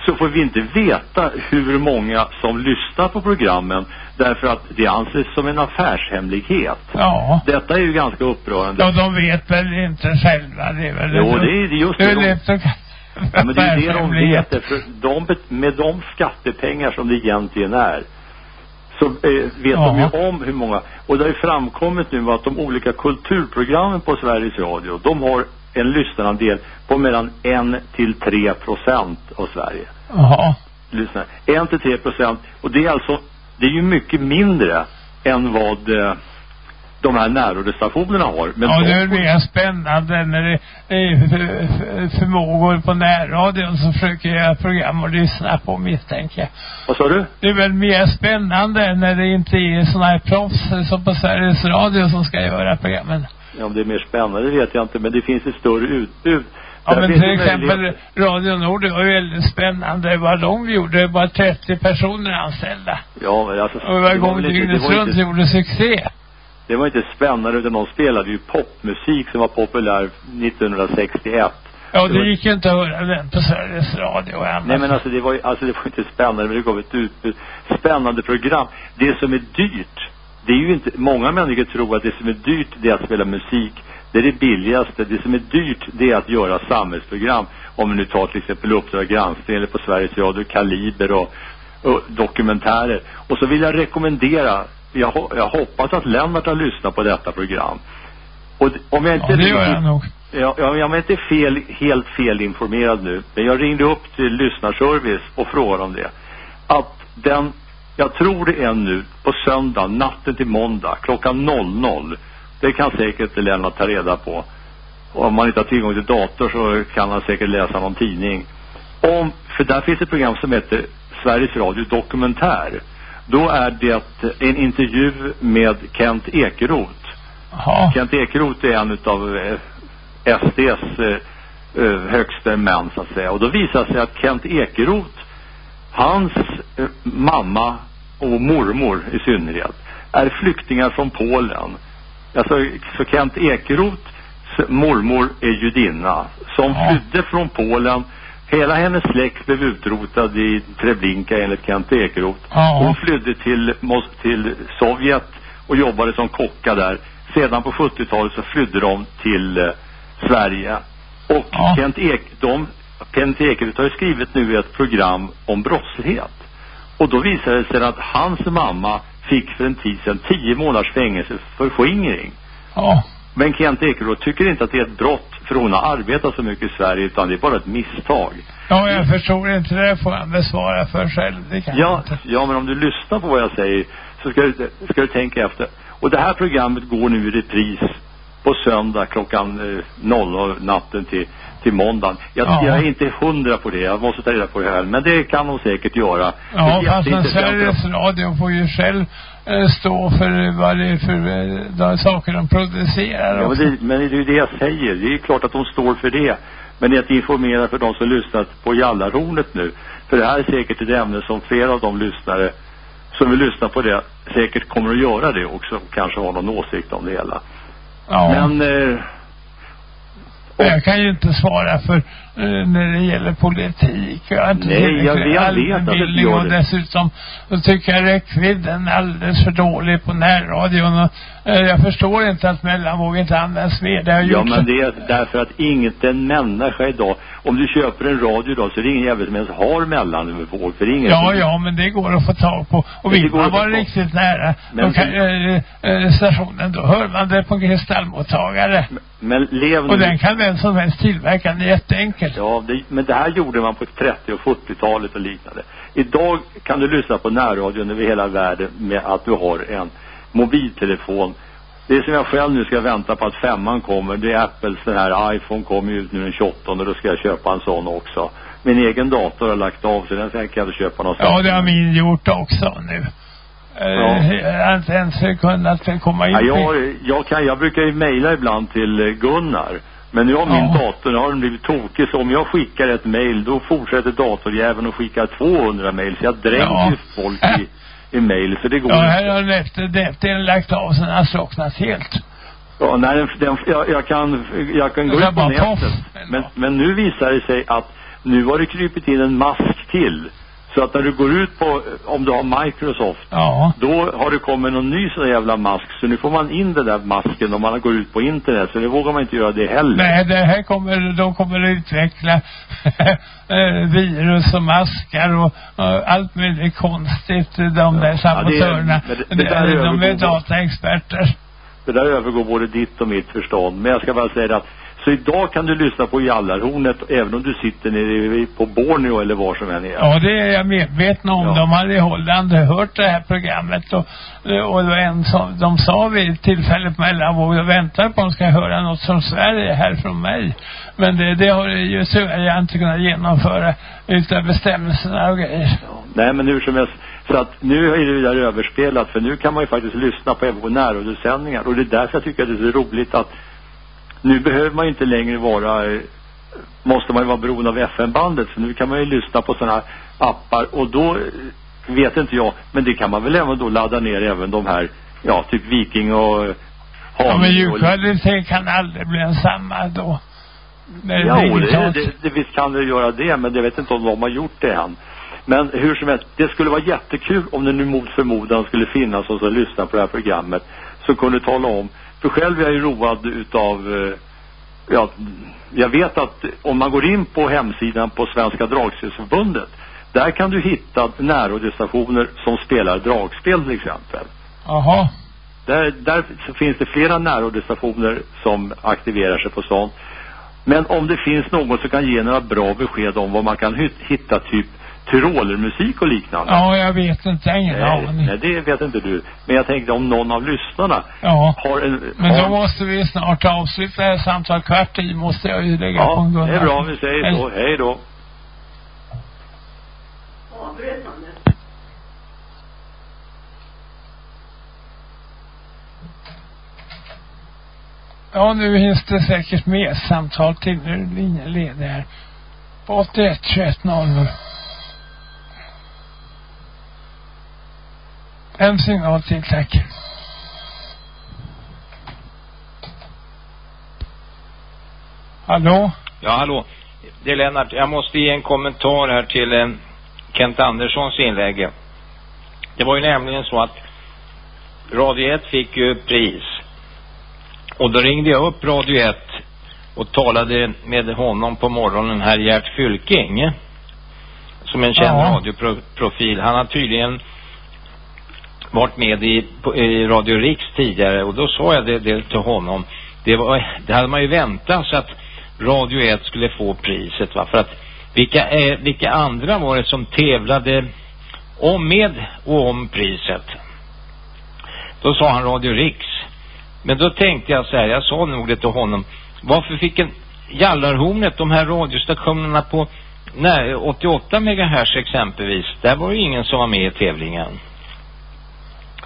Speaker 3: så får vi inte veta hur många som lyssnar på programmen, därför att det anses som en affärshemlighet.
Speaker 1: ja.
Speaker 3: Detta är ju ganska upprörande.
Speaker 1: Ja, de vet väl inte själva, det är väl
Speaker 3: Jo, det är just
Speaker 1: det
Speaker 3: det.
Speaker 1: är
Speaker 3: de- Ja, men det är det de vet. För de, med de skattepengar som det egentligen är så eh, vet
Speaker 1: Ja.
Speaker 3: de ju om hur många. Och det har ju framkommit nu att de olika kulturprogrammen på Sveriges Radio, de har en lyssnarandel på mellan 1 till 3 procent av Sverige.
Speaker 1: Jaha.
Speaker 3: Lyssnar. 1 till 3 procent. Och det är alltså, det är ju mycket mindre än vad eh, de här närradiostationerna har. Men
Speaker 1: ja, är
Speaker 3: får-
Speaker 1: mer spännande när det är för- för- förmågor på närradion som försöker göra program och lyssna på misstänker jag.
Speaker 3: Vad sa du?
Speaker 1: Det är väl mer spännande när det inte är såna här proffs som på Sveriges Radio som ska göra programmen.
Speaker 3: Ja, om det är mer spännande vet jag inte, men det finns ett större utbud.
Speaker 1: Ja,
Speaker 3: Där
Speaker 1: men till exempel
Speaker 3: möjlighet-
Speaker 1: Radio Nord, det var ju väldigt spännande vad de gjorde. Det var 30 personer anställda.
Speaker 3: Ja, men alltså,
Speaker 1: Och det var
Speaker 3: det var
Speaker 1: igång
Speaker 3: väl inte-
Speaker 1: dygnet runt
Speaker 3: inte-
Speaker 1: gjorde succé.
Speaker 3: Det var inte spännande utan de spelade ju popmusik som var populär 1961.
Speaker 1: Ja,
Speaker 3: Det
Speaker 1: gick ju inte att höra den på Sveriges Radio annat.
Speaker 3: Nej men alltså det var ju, alltså det var inte spännande men det gav ett utbud. Spännande program. Det som är dyrt, det är ju inte, många människor tror att det som är dyrt det är att spela musik. Det är det billigaste. Det som är dyrt det är att göra samhällsprogram. Om vi nu tar till exempel Uppdrag granskning eller på Sveriges Radio Kaliber och, och dokumentärer. Och så vill jag rekommendera, jag, jag hoppas att Lennart har lyssnat på detta program. Och om jag inte
Speaker 1: Ja, det gör jag nog.
Speaker 3: Ja, ja, jag är inte fel, helt felinformerad nu. Men jag ringde upp till lyssnarservice och frågade om det. Att den, jag tror det är nu, på söndag, natten till måndag, klockan 00. Det kan säkert Lennart ta reda på. Och om man inte har tillgång till dator så kan han säkert läsa någon tidning. Om, för där finns ett program som heter Sveriges Radio Dokumentär. Då är det en intervju med Kent Ekeroth.
Speaker 1: Jaha.
Speaker 3: Kent Ekeroth är en eh, SDs eh, eh, högsta män så att säga. Och då visar sig att Kent Ekeroth, hans eh, mamma och mormor i synnerhet, är flyktingar från Polen. Alltså, så Kent Ekeroths mormor är judinna som
Speaker 1: Ja.
Speaker 3: flydde från Polen. Hela hennes släkt blev utrotad i Treblinka enligt Kent Ekeroth.
Speaker 1: Ja.
Speaker 3: Hon flydde till, till Sovjet och jobbade som kocka där. Sedan på 70-talet så flydde de till eh, Sverige. Och
Speaker 1: Ja.
Speaker 3: Kent, Ek, de, Kent Ekeroth har ju skrivit nu ett program om brottslighet. Och då visade det sig att hans mamma fick för en tid sedan tio månaders fängelse för skingring.
Speaker 1: Ja.
Speaker 3: Men Kent Ekeroth tycker inte att det är ett brott för hon har arbetat så mycket i Sverige utan det är bara ett misstag.
Speaker 1: Ja, jag förstår inte det. får han besvara för själv. Det kan
Speaker 3: Ja, ja, men om du lyssnar på vad jag säger så ska du, ska du tänka efter. Och det här programmet går nu i repris på söndag klockan eh, 00 natten till, till måndagen. Jag,
Speaker 1: Ja.
Speaker 3: jag är inte hundra på det, jag måste ta reda på det här. Men det kan hon säkert göra.
Speaker 1: Ja, fast. Sveriges Radio får ju själv stå för vad det är för eh, de saker de producerar
Speaker 3: Ja, men det, men det är ju det jag säger. Det är klart att de står för det. Men det är att informera för de som lyssnat på Jallarhornet nu. För det här är säkert ett ämne som flera av de lyssnare som vill lyssna på det säkert kommer att göra det också. Kanske ha någon åsikt om det hela.
Speaker 1: Ja.
Speaker 3: Men eh,
Speaker 1: Men jag kan ju inte svara för eh, när det gäller politik. Jag
Speaker 3: Nej, jag- jag vet att
Speaker 1: allmänbildning
Speaker 3: gör
Speaker 1: och
Speaker 3: det.
Speaker 1: dessutom så tycker jag räckvidden är alldeles för dålig på närradion och eh, jag förstår inte att mellanvåg inte används mer. Det har
Speaker 3: Ja men det är därför att inget en människa idag, om du köper en radio idag så är det ingen jävel som ens har mellanvåg. För det ingen
Speaker 1: Ja, ja, men det går att få tag på. Och
Speaker 3: Det
Speaker 1: vill man vara riktigt nära
Speaker 3: Men
Speaker 1: kan,
Speaker 3: det-
Speaker 1: eh, eh, stationen, då hör man det på en kristallmottagare.
Speaker 3: Men lev
Speaker 1: Och
Speaker 3: nu.
Speaker 1: den kan vem som helst tillverka, det är jätteenkelt.
Speaker 3: Ja, det, men det här gjorde man på 30 och 40-talet och liknande. Idag kan du lyssna på närradion över hela världen med att du har en mobiltelefon. Det är som jag själv nu ska vänta på att femman kommer. Det är Apples den här iPhone kommer ut nu den 28 och då ska jag köpa en sån också. Min egen dator har lagt av så den tänker jag köpa någonstans.
Speaker 1: Ja, det har min gjort också nu. Eh,
Speaker 3: Ja.
Speaker 1: Jag har inte ens kunnat komma in
Speaker 3: Ja, jag, jag, kan, jag brukar ju mejla ibland till eh, Gunnar. Men nu har min
Speaker 1: Ja.
Speaker 3: dator nu har den blivit tokig så om jag skickar ett mejl då fortsätter datorjäveln och skickar 200 mejl så jag dränker
Speaker 1: Ja.
Speaker 3: folk i, i mejl så det går
Speaker 1: Ja, här har den den lagt av sen har slocknat helt.
Speaker 3: Ja, nej, den, den, jag, jag kan, jag kan gå ut på nätet. Men, men nu visar det sig att nu har det krypit in en mask till. Så att när du går ut på, om du har Microsoft,
Speaker 1: Ja.
Speaker 3: då har det kommit någon ny sån jävla mask. Så nu får man in den där masken om man går ut på internet. Så det vågar man inte göra det heller.
Speaker 1: Nej, det här kommer, de kommer att utveckla eh, virus och maskar och, och allt möjligt konstigt, de där sabotörerna.
Speaker 3: men det-
Speaker 1: det,
Speaker 3: det där är
Speaker 1: de är dataexperter.
Speaker 3: Det där övergår både ditt och mitt förstånd. Men jag ska bara säga att så idag kan du lyssna på Jallarhornet även om du sitter nere på Borneo eller var som än är.
Speaker 1: Ja, det är jag medveten om.
Speaker 3: Ja.
Speaker 1: De hade i Holland hört det här programmet och, och det var en som, de sa vid tillfället mellanvåg, jag väntar på de ska höra något från Sverige här från mig. Men det, det har ju Sverige inte kunnat genomföra utan bestämmelserna och grejer.
Speaker 3: Nej men hur som helst. Så att nu är det där överspelat för nu kan man ju faktiskt lyssna på även på närradiosändningar och det är därför jag tycker att det är så roligt att nu behöver man ju inte längre vara eh, måste man ju vara beroende av FM-bandet för nu kan man ju lyssna på sådana här appar och då eh, vet inte jag men det kan man väl även då ladda ner även de här ja typ Viking och
Speaker 1: Ja, men
Speaker 3: Haninge och-
Speaker 1: ljudkvaliteten kan aldrig bli densamma då. Det är
Speaker 3: Ja, det, det, det, visst kan det göra det, men jag vet inte om de har gjort det än. Men hur som helst, det skulle vara jättekul om det nu mot förmodan skulle finnas någon som lyssnar på det här programmet som kunde tala om, för själv är jag ju road utav, eh, ja, jag vet att om man går in på hemsidan på Svenska Dragspelsförbundet, där kan du hitta närradiostationer som spelar dragspel till exempel.
Speaker 1: Jaha.
Speaker 3: Där, där finns det flera närradiostationer som aktiverar sig på sånt. Men om det finns någon som kan ge några bra besked om vad man kan hitta typ tyrolermusik och liknande.
Speaker 1: Ja, jag vet inte. Jag ingen
Speaker 3: nej,
Speaker 1: aning.
Speaker 3: nej, det vet inte du. Men jag tänkte om någon av lyssnarna
Speaker 1: Ja.
Speaker 3: har en...
Speaker 1: Men
Speaker 3: har,
Speaker 1: då måste vi snart avsluta det här samtalet. Kvart i måste jag ju lägga på en
Speaker 3: Ja,
Speaker 1: Gunnar.
Speaker 3: det är bra. Vi säger så. Hej då.
Speaker 1: Ja, nu finns det säkert mer samtal till. Nu är linjen ledig här. På 81 21 00. En signal till, tack. Hallå?
Speaker 2: Ja, hallå. Det är Lennart. Jag måste ge en kommentar här till eh, Kent Anderssons inlägg. Det var ju nämligen så att Radio 1 fick ju pris. Och då ringde jag upp Radio 1 och talade med honom på morgonen, här Gert Fylking. Som en känd
Speaker 1: Ja.
Speaker 2: radioprofil. Han har tydligen varit med i, på, i Radio Riks tidigare och då sa jag det, det till honom. Det, var, det hade man ju väntat så att Radio 1 skulle få priset va. För att vilka, eh, vilka andra var det som tävlade om med och om priset? Då sa han Radio Riks. Men då tänkte jag så här, jag sa nog det till honom. Varför fick en Jallarhornet, de här radiostationerna på nej, 88 megahertz exempelvis, där var ju ingen som var med i tävlingen.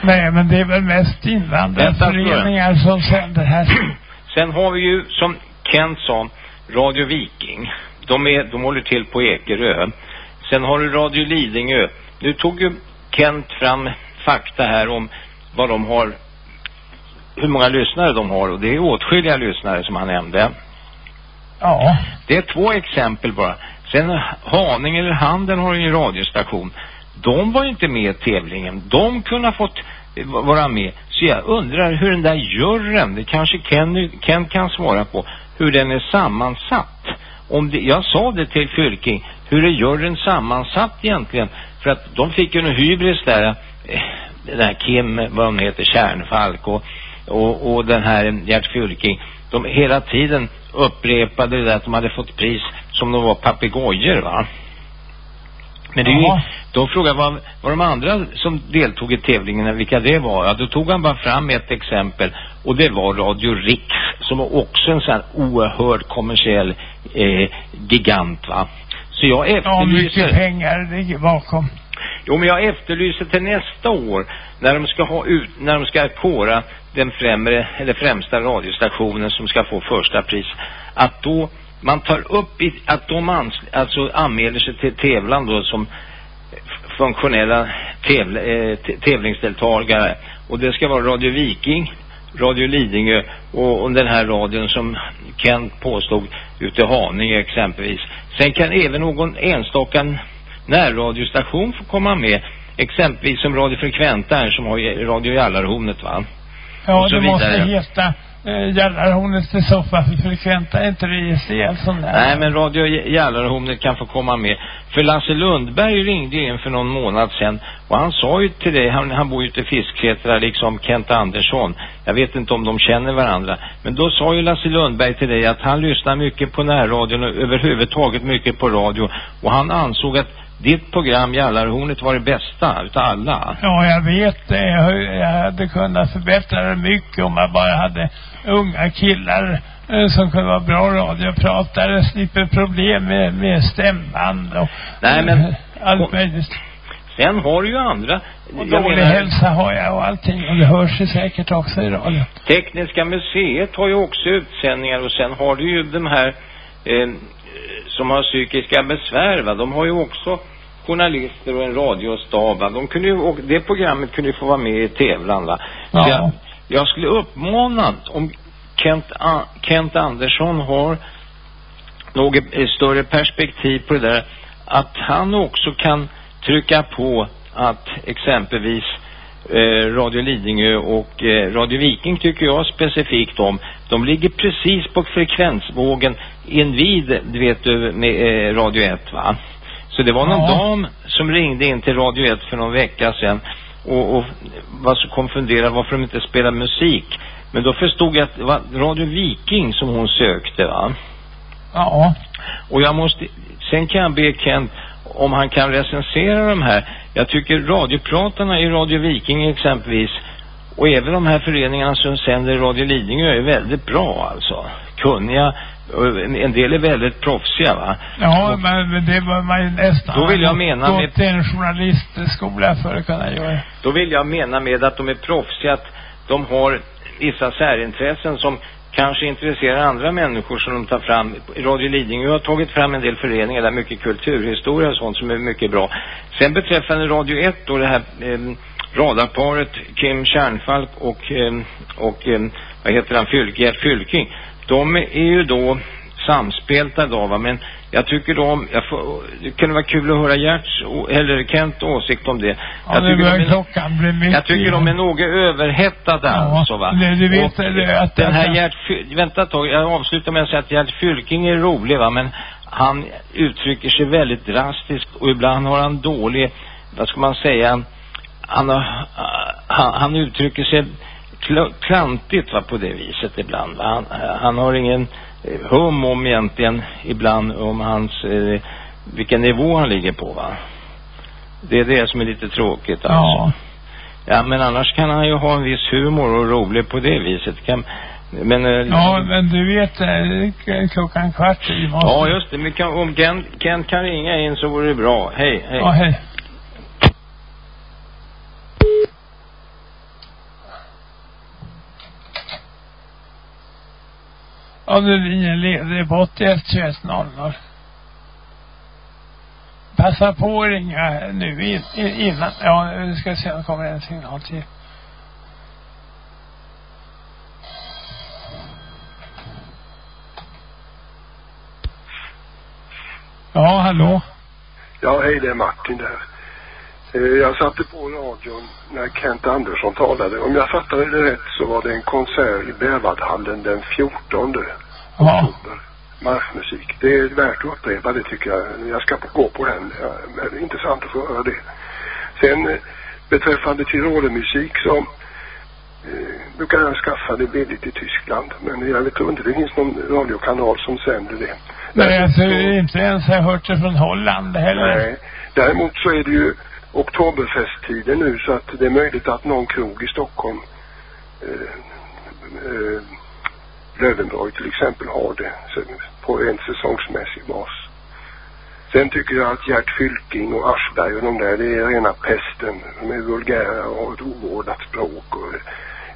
Speaker 1: Nej, men det är väl mest invandrarföreningar som sänder här.
Speaker 2: Sen har vi ju, som Kent sa, Radio Viking. De, är, de håller till på Ekerö. Sen har du Radio Lidingö. Nu tog ju Kent fram fakta här om vad de har, hur många lyssnare de har och det är åtskilliga lyssnare som han nämnde.
Speaker 1: Ja.
Speaker 2: Det är två exempel bara. Sen Haninge eller Handen har ju en radiostation. De var ju inte med i tävlingen. De kunde ha fått eh, vara med. Så jag undrar hur den där juryn, det kanske Ken, Ken kan svara på, hur den är sammansatt. Om det, jag sa det till Fylking, hur är juryn sammansatt egentligen? För att de fick ju en hybris där, eh, den här Kim, vad hon heter, Kärnfalk och, och, och den här eh, Gert Fylking. De hela tiden upprepade det där att de hade fått pris som de var papegojor va. Men det är ju, de frågade vad, vad de andra som deltog i tävlingen, vilka det var. Ja, då tog han bara fram ett exempel och det var Radio Riks som var också en sån här oerhörd kommersiell eh, gigant va. Så jag efterlyser...
Speaker 1: Ja, mycket pengar ligger bakom.
Speaker 2: Jo, men jag efterlyser till nästa år när de ska ha ut, när de ska kora den främre, eller främsta radiostationen som ska få första pris, att då man tar upp i, att de ans, alltså anmäler sig till tävlan då som funktionella tävl, eh, tävlingsdeltagare och det ska vara Radio Viking, Radio Lidingö och, och den här radion som Kent påstod ute i Haninge exempelvis. Sen kan även någon enstaka närradiostation få komma med exempelvis som Radio Frekventa här som har Radio Jallarhornet va?
Speaker 1: Ja, det måste heta eh, Jallarhornet till soffa för frekventa är inte registrerat sån där.
Speaker 2: Nej, men Radio Jallarhornet kan få komma med. För Lasse Lundberg ringde in för någon månad sedan och han sa ju till dig, han, han bor ju ute i Fisksätra liksom Kent Andersson. Jag vet inte om de känner varandra. Men då sa ju Lasse Lundberg till dig att han lyssnar mycket på närradion och överhuvudtaget mycket på radio. Och han ansåg att ditt program Jallarhornet var det bästa utav alla.
Speaker 1: Ja, jag vet det. Jag hade kunnat förbättra det mycket om jag bara hade unga killar eh, som kunde vara bra radiopratare, slipper problem med, med stämband och
Speaker 2: Nej, men,
Speaker 1: allt möjligt.
Speaker 2: Sen har du ju andra.
Speaker 1: Och dålig menar, hälsa har jag och allting. Och det hörs ju säkert också i radio.
Speaker 2: Tekniska museet har ju också utsändningar och sen har du ju de här eh, som har psykiska besvär va. De har ju också journalister och en radiostab va. De kunde ju, och det programmet kunde ju få vara med i tävlan va. Ja. jag, jag skulle uppmana om Kent, Kent Andersson har något större perspektiv på det där att han också kan trycka på att exempelvis eh, Radio Lidingö och eh, Radio Viking tycker jag specifikt om. De ligger precis på frekvensvågen invid, du vet du, med eh, Radio 1 va? Så det var någon ja. dam som ringde in till Radio 1 för någon vecka sedan och, och var så konfunderad varför de inte spelar musik. Men då förstod jag att det var Radio Viking som hon sökte va?
Speaker 1: Ja.
Speaker 2: Och jag måste, sen kan jag be Kent om han kan recensera de här. Jag tycker radiopratarna i Radio Viking exempelvis och även de här föreningarna som sänder Radio Lidingö är väldigt bra alltså. Kunniga en del är väldigt proffsiga va?
Speaker 1: Ja, och, men det var man ju nästan
Speaker 2: då vill jag mena
Speaker 1: med, gått en journalistskola för att kunna göra.
Speaker 2: Då vill jag mena med att de är proffsiga, att de har vissa särintressen som kanske intresserar andra människor som de tar fram. Radio Lidingö har tagit fram en del föreningar där mycket kulturhistoria och sånt som är mycket bra. Sen beträffande Radio 1 då det här eh, radarparet Kim Kärnfalk och, eh, och eh, vad heter han, Fylk, Gert Fylking de är ju då samspelta då va, men jag tycker de, jag får, det kunde vara kul att höra Gerts, eller Kent åsikt om det.
Speaker 1: Ja,
Speaker 2: jag
Speaker 1: det
Speaker 2: tycker
Speaker 1: de klockan blir mycket.
Speaker 2: Jag tycker de är något överhettade ja, alltså va.
Speaker 1: Det, du vet och, det, att
Speaker 2: den här Gert, vänta ett tag, jag avslutar med att säga att Gert Fylking är rolig va, men han uttrycker sig väldigt drastiskt och ibland har han dålig, vad ska man säga, han, han, han uttrycker sig klantigt va, på det viset ibland. Va? Han, han har ingen eh, hum om egentligen ibland om hans, eh, vilken nivå han ligger på va. Det är det som är lite tråkigt alltså. Ja. Ja, men annars kan han ju ha en viss humor och rolig på det viset. Kan, men, eh,
Speaker 1: ja, men du vet, eh, klockan kvart i måste...
Speaker 2: Ja, just det. Men kan, om Kent, Kent kan ringa in så vore det bra. Hej, hej.
Speaker 1: Ja, hej. Ja, nu linjen leder på 81 21 00. Passa på att ringa nu in, innan. Ja, vi ska se om det kommer en signal till. Ja, hallå?
Speaker 4: Ja, hej det är Martin där. Eh, jag satte på radion när Kent Andersson talade. Om jag fattade det rätt så var det en konsert i Bävadhallen den 14
Speaker 1: Ja.
Speaker 4: oktober. Marschmusik. Det är värt att upprepa det tycker jag. Jag ska gå på den. Ja, men intressant att få höra det. Sen eh, beträffande Tyrolermusik så eh, du kan skaffa det billigt i Tyskland. Men jag tror inte det finns någon radiokanal som sänder det.
Speaker 1: Nej, alltså inte ens har jag hört det från Holland heller.
Speaker 4: Nej. Däremot så är det ju oktoberfesttider nu så att det är möjligt att någon krog i Stockholm eh, eh, Lövenborg till exempel har det på en säsongsmässig bas. Sen tycker jag att Gert Fylking och Aschberg och de där, det är rena pesten. De är vulgära och har ett ovårdat språk. Och,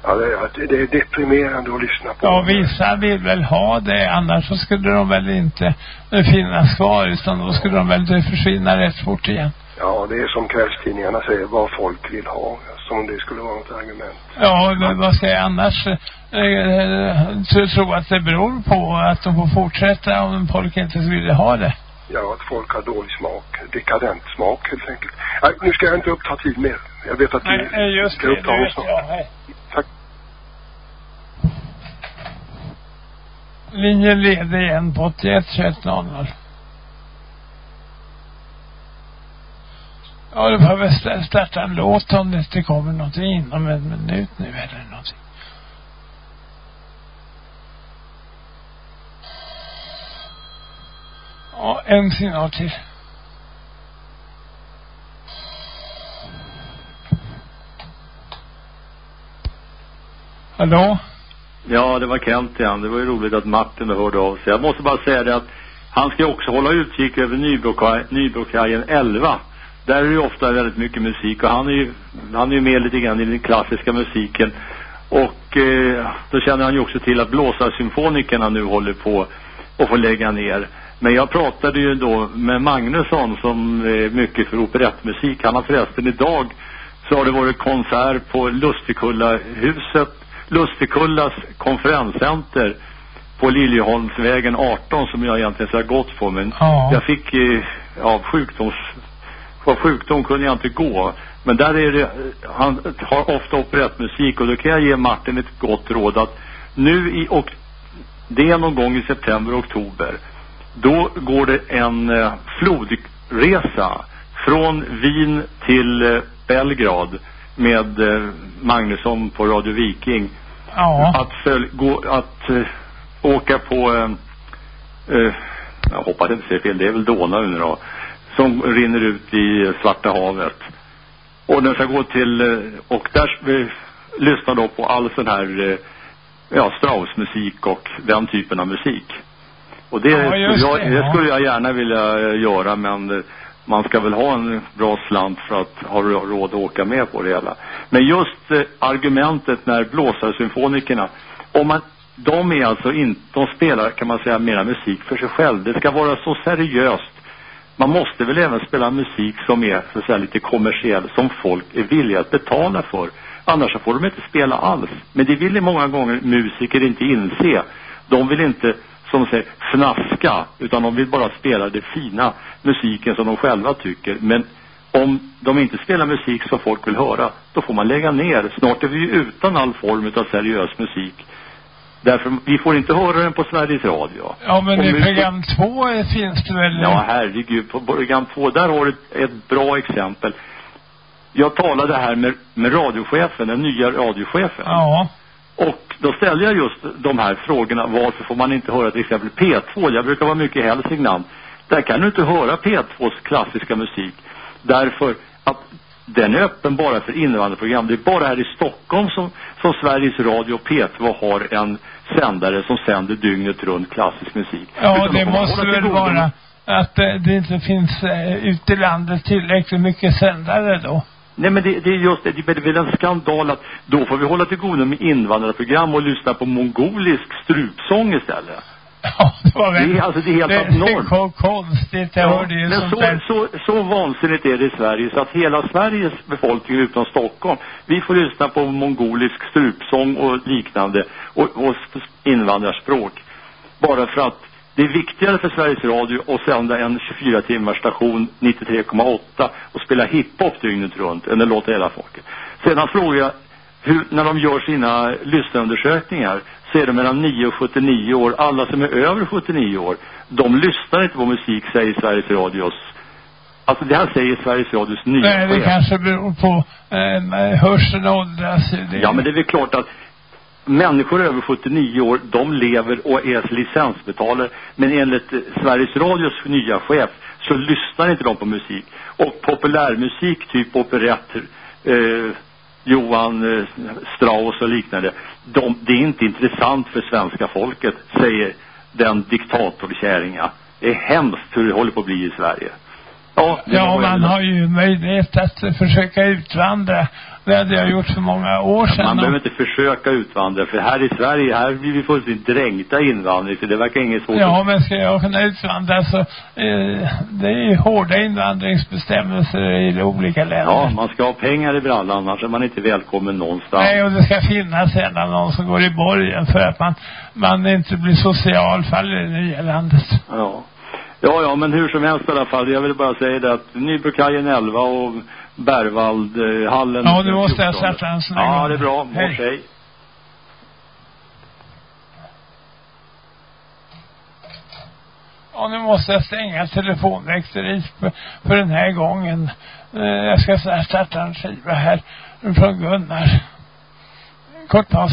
Speaker 4: ja, det, är- det är deprimerande att lyssna på.
Speaker 1: Ja, vissa vill väl ha det, annars så skulle de väl inte finnas kvar, utan då skulle de väl försvinna rätt fort igen.
Speaker 4: Ja, det är som kvällstidningarna säger, vad folk vill ha. Som om det skulle vara något argument.
Speaker 1: Ja, vad ska jag annars eh, eh, tro, tro att det beror på att de får fortsätta om folk inte vill ha det?
Speaker 4: Ja, att folk har dålig smak. Dekadent smak helt enkelt. Nej, nu ska jag inte uppta tid mer. Jag vet att
Speaker 1: Nej, eh, just
Speaker 4: ska
Speaker 1: det,
Speaker 4: uppta
Speaker 1: det vet
Speaker 4: snart.
Speaker 1: jag. Hej.
Speaker 4: Tack.
Speaker 1: Linjen leder igen på 81 21 00. Ja, du får väl starta en låt om det inte kommer någonting inom en minut nu eller någonting. Ja, en signal till. Hallå?
Speaker 3: Ja, det var Kent igen. Det var ju roligt att Martin hörde av sig. Jag måste bara säga det att han ska ju också hålla utkik över Nybrokajen 11. Där är det ofta väldigt mycket musik och han är ju, han är ju med lite grann i den klassiska musiken. Och eh, då känner han ju också till att blåsarsymfonikerna nu håller på att få lägga ner. Men jag pratade ju då med Magnusson som är mycket för operettmusik. Han har förresten idag så har det varit konsert på Lustigkullahuset, Lustigkullas konferenscenter på Liljeholmsvägen 18 som jag egentligen ska ha gått på men
Speaker 1: Ja.
Speaker 3: jag fick eh, av sjukdoms av sjukdom kunde jag inte gå. Men där är det, han har ofta operettmusik och då kan jag ge Martin ett gott råd att nu i, och det är någon gång i september, oktober, då går det en eh, flodresa från Wien till eh, Belgrad med eh, Magnusson på Radio Viking.
Speaker 1: Ja.
Speaker 3: Att, följ, gå, att eh, åka på, eh, jag hoppas inte säger fel, det är väl Donau nu då, som rinner ut i Svarta havet. Och den ska gå till, eh, och där vi lyssnar då på all sån här, eh, ja, Strauss-musik och den typen av musik. Och det,
Speaker 1: Ja,
Speaker 3: jag,
Speaker 1: det,
Speaker 3: det skulle jag gärna vilja eh, göra men man ska väl ha en bra slant för att ha rå- råd att åka med på det hela. Men just eh, argumentet när blåsarsymfonikerna, om man, de är alltså inte, de spelar kan man säga mera musik för sig själv. Det ska vara så seriöst. Man måste väl även spela musik som är så att säga lite kommersiell, som folk är villiga att betala för. Annars så får de inte spela alls. Men det vill ju många gånger musiker inte inse. De vill inte, som säger, fnaska, utan de vill bara spela det fina musiken som de själva tycker. Men om de inte spelar musik som folk vill höra, då får man lägga ner. Snart är vi ju utan all form av seriös musik. Därför, vi får inte höra den på Sveriges Radio.
Speaker 1: Ja, men i program två finns det väl?
Speaker 3: Ja, herregud. På program två, där har du ett, ett bra exempel. Jag talade här med, med radiochefen, den nya radiochefen.
Speaker 1: Ja.
Speaker 3: Och då ställde jag just de här frågorna. Varför får man inte höra till exempel P2? Jag brukar vara mycket i Hälsingland. Där kan du inte höra P2s klassiska musik. Därför att den är öppen bara för invandrarprogram. Det är bara här i Stockholm som, som Sveriges Radio och P2 har en sändare som sänder dygnet runt klassisk musik.
Speaker 1: Ja,
Speaker 3: Utan
Speaker 1: det måste väl vara att eh, det inte finns eh, ute i landet tillräckligt mycket sändare då.
Speaker 3: Nej men det, det är just det, det är väl en skandal att då får vi hålla till godo med invandrarprogram och lyssna på mongolisk strupsång istället.
Speaker 1: Ja, det var väl...
Speaker 3: Det är, alltså, det är helt abnormt.
Speaker 1: Det är konstigt, jag
Speaker 3: Ja,
Speaker 1: hörde ju
Speaker 3: men så,
Speaker 1: där.
Speaker 3: så, så vansinnigt är det i Sverige så att hela Sveriges befolkning utom Stockholm, vi får lyssna på mongolisk strupsång och liknande och, och invandrarspråk. Bara för att det är viktigare för Sveriges Radio att sända en 24 timmars station 93,8 och spela hiphop dygnet runt än att låta hela folket. Sedan frågar jag hur, när de gör sina lyssnarundersökningar så är det mellan 9 och 79 år. Alla som är över 79 år, de lyssnar inte på musik, säger Sveriges Radios. Alltså det här säger Sveriges Radios nya
Speaker 1: Nej, det kanske beror på eh, hörseln åldras. Det,
Speaker 3: Ja, men det är väl klart att människor över 79 år, de lever och är licensbetalare. Men enligt Sveriges Radios nya chef så lyssnar inte de på musik. Och populärmusik, typ operett, eh, Johan eh, Strauss och liknande, de, det är inte intressant för svenska folket, säger den diktatorkärringa. Det är hemskt hur det håller på att bli i Sverige. Ja,
Speaker 1: Ja, man har ju möjlighet att försöka utvandra. Det hade jag gjort för många år sedan.
Speaker 3: Man behöver inte försöka utvandra för här i Sverige, här blir vi fullständigt dränkta invandring så det verkar inget svårt.
Speaker 1: Ja, men ska jag kunna utvandra så eh, det är ju hårda invandringsbestämmelser i olika länder.
Speaker 3: Ja, man ska ha pengar i brallan annars är man inte välkommen någonstans.
Speaker 1: Nej, och det ska finnas av någon som går i borgen för att man, man inte blir socialfall i det nya landet.
Speaker 3: Ja. Ja, ja, men hur som helst i alla fall. Jag vill bara säga det att Nybrokajen 11 och Berwald, eh.
Speaker 1: Ja, nu måste jag
Speaker 3: 14.
Speaker 1: sätta en sån
Speaker 3: Ja,
Speaker 1: gång.
Speaker 3: det är bra.
Speaker 1: Hej.
Speaker 3: Mors, hej.
Speaker 1: Ja, nu måste jag stänga telefonväxteriet för, för den här gången. Eh, jag ska starta en skiva här från Gunnar. Kort paus.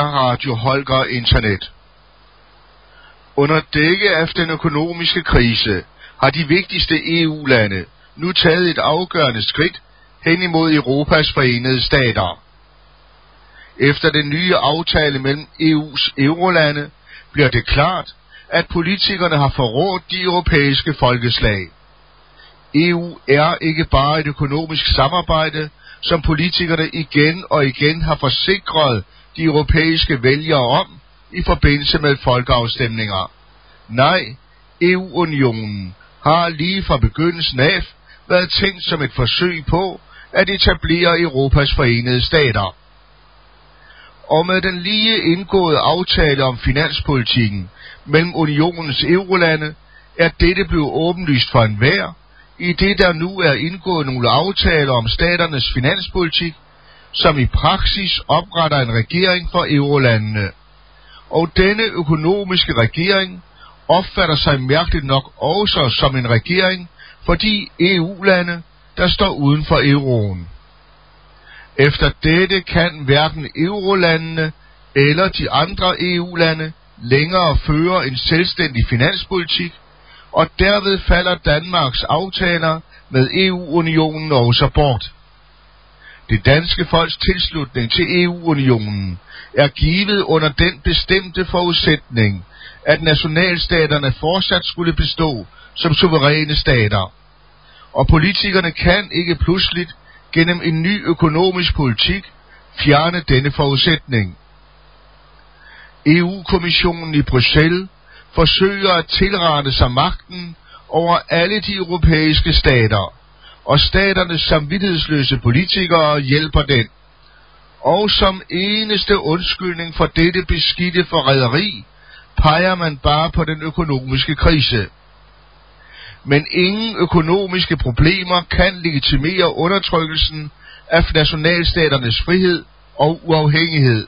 Speaker 5: Nærradio Holger Internet. Under dække af den økonomiske krise har de vigtigste EU-lande nu taget et afgørende skridt hen imod Europas forenede stater. Efter den nye aftale mellem EU's eurolande bliver det klart, at politikerne har forrådt de europæiske folkeslag. EU er ikke bare et økonomisk samarbejde, som politikerne igen og igen har forsikret de europæiske vælgere om i forbindelse med folkeafstemninger. Nej, EU-unionen har lige fra begyndelsen af været tænkt som et forsøg på at etablere Europas forenede stater. Og med den lige indgåede aftale om finanspolitikken mellem unionens eurolande, er dette blevet åbenlyst for enhver, i det der nu er indgået nogle aftaler om staternes finanspolitik, som i praksis opretter en regering for eurolandene. Og denne økonomiske regering opfatter sig mærkeligt nok også som en regering for de EU-lande, der står uden for euroen. Efter dette kan hverken eurolandene eller de andre EU-lande længere føre en selvstændig finanspolitik, og derved falder Danmarks aftaler med EU-unionen også bort. Det danske folks tilslutning til EU-unionen er givet under den bestemte forudsætning, at nationalstaterne fortsat skulle bestå som suveræne stater. Og politikerne kan ikke pludseligt gennem en ny økonomisk politik fjerne denne forudsætning. EU-kommissionen i Bruxelles forsøger at tilrette sig magten over alle de europæiske stater, og staternes samvittighedsløse politikere hjælper den. Og som eneste undskyldning for dette beskidte forræderi, peger man bare på den økonomiske krise. Men ingen økonomiske problemer kan legitimere undertrykkelsen af nationalstaternes frihed og uafhængighed,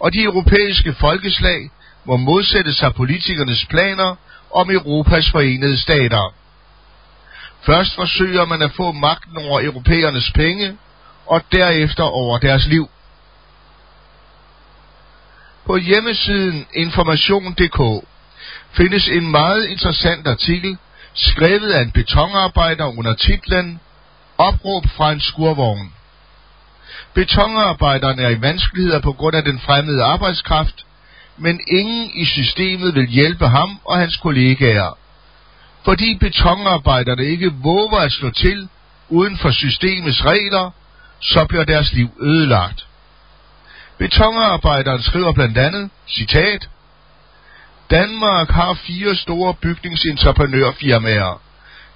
Speaker 5: og de europæiske folkeslag må modsætte sig politikernes planer om Europas forenede stater. Først forsøger man at få magten over europæernes penge, og derefter over deres liv. På hjemmesiden information.dk findes en meget interessant artikel, skrevet af en betonarbejder under titlen Opråb fra en skurvogn. Betonarbejderne er i vanskeligheder på grund af den fremmede arbejdskraft, men ingen i systemet vil hjælpe ham og hans kollegaer. Fordi betonarbejderne ikke våger at slå til uden for systemets regler, så bliver deres liv ødelagt. Betonarbejderen skriver blandt andet, citat, Danmark har fire store bygningsentreprenørfirmaer.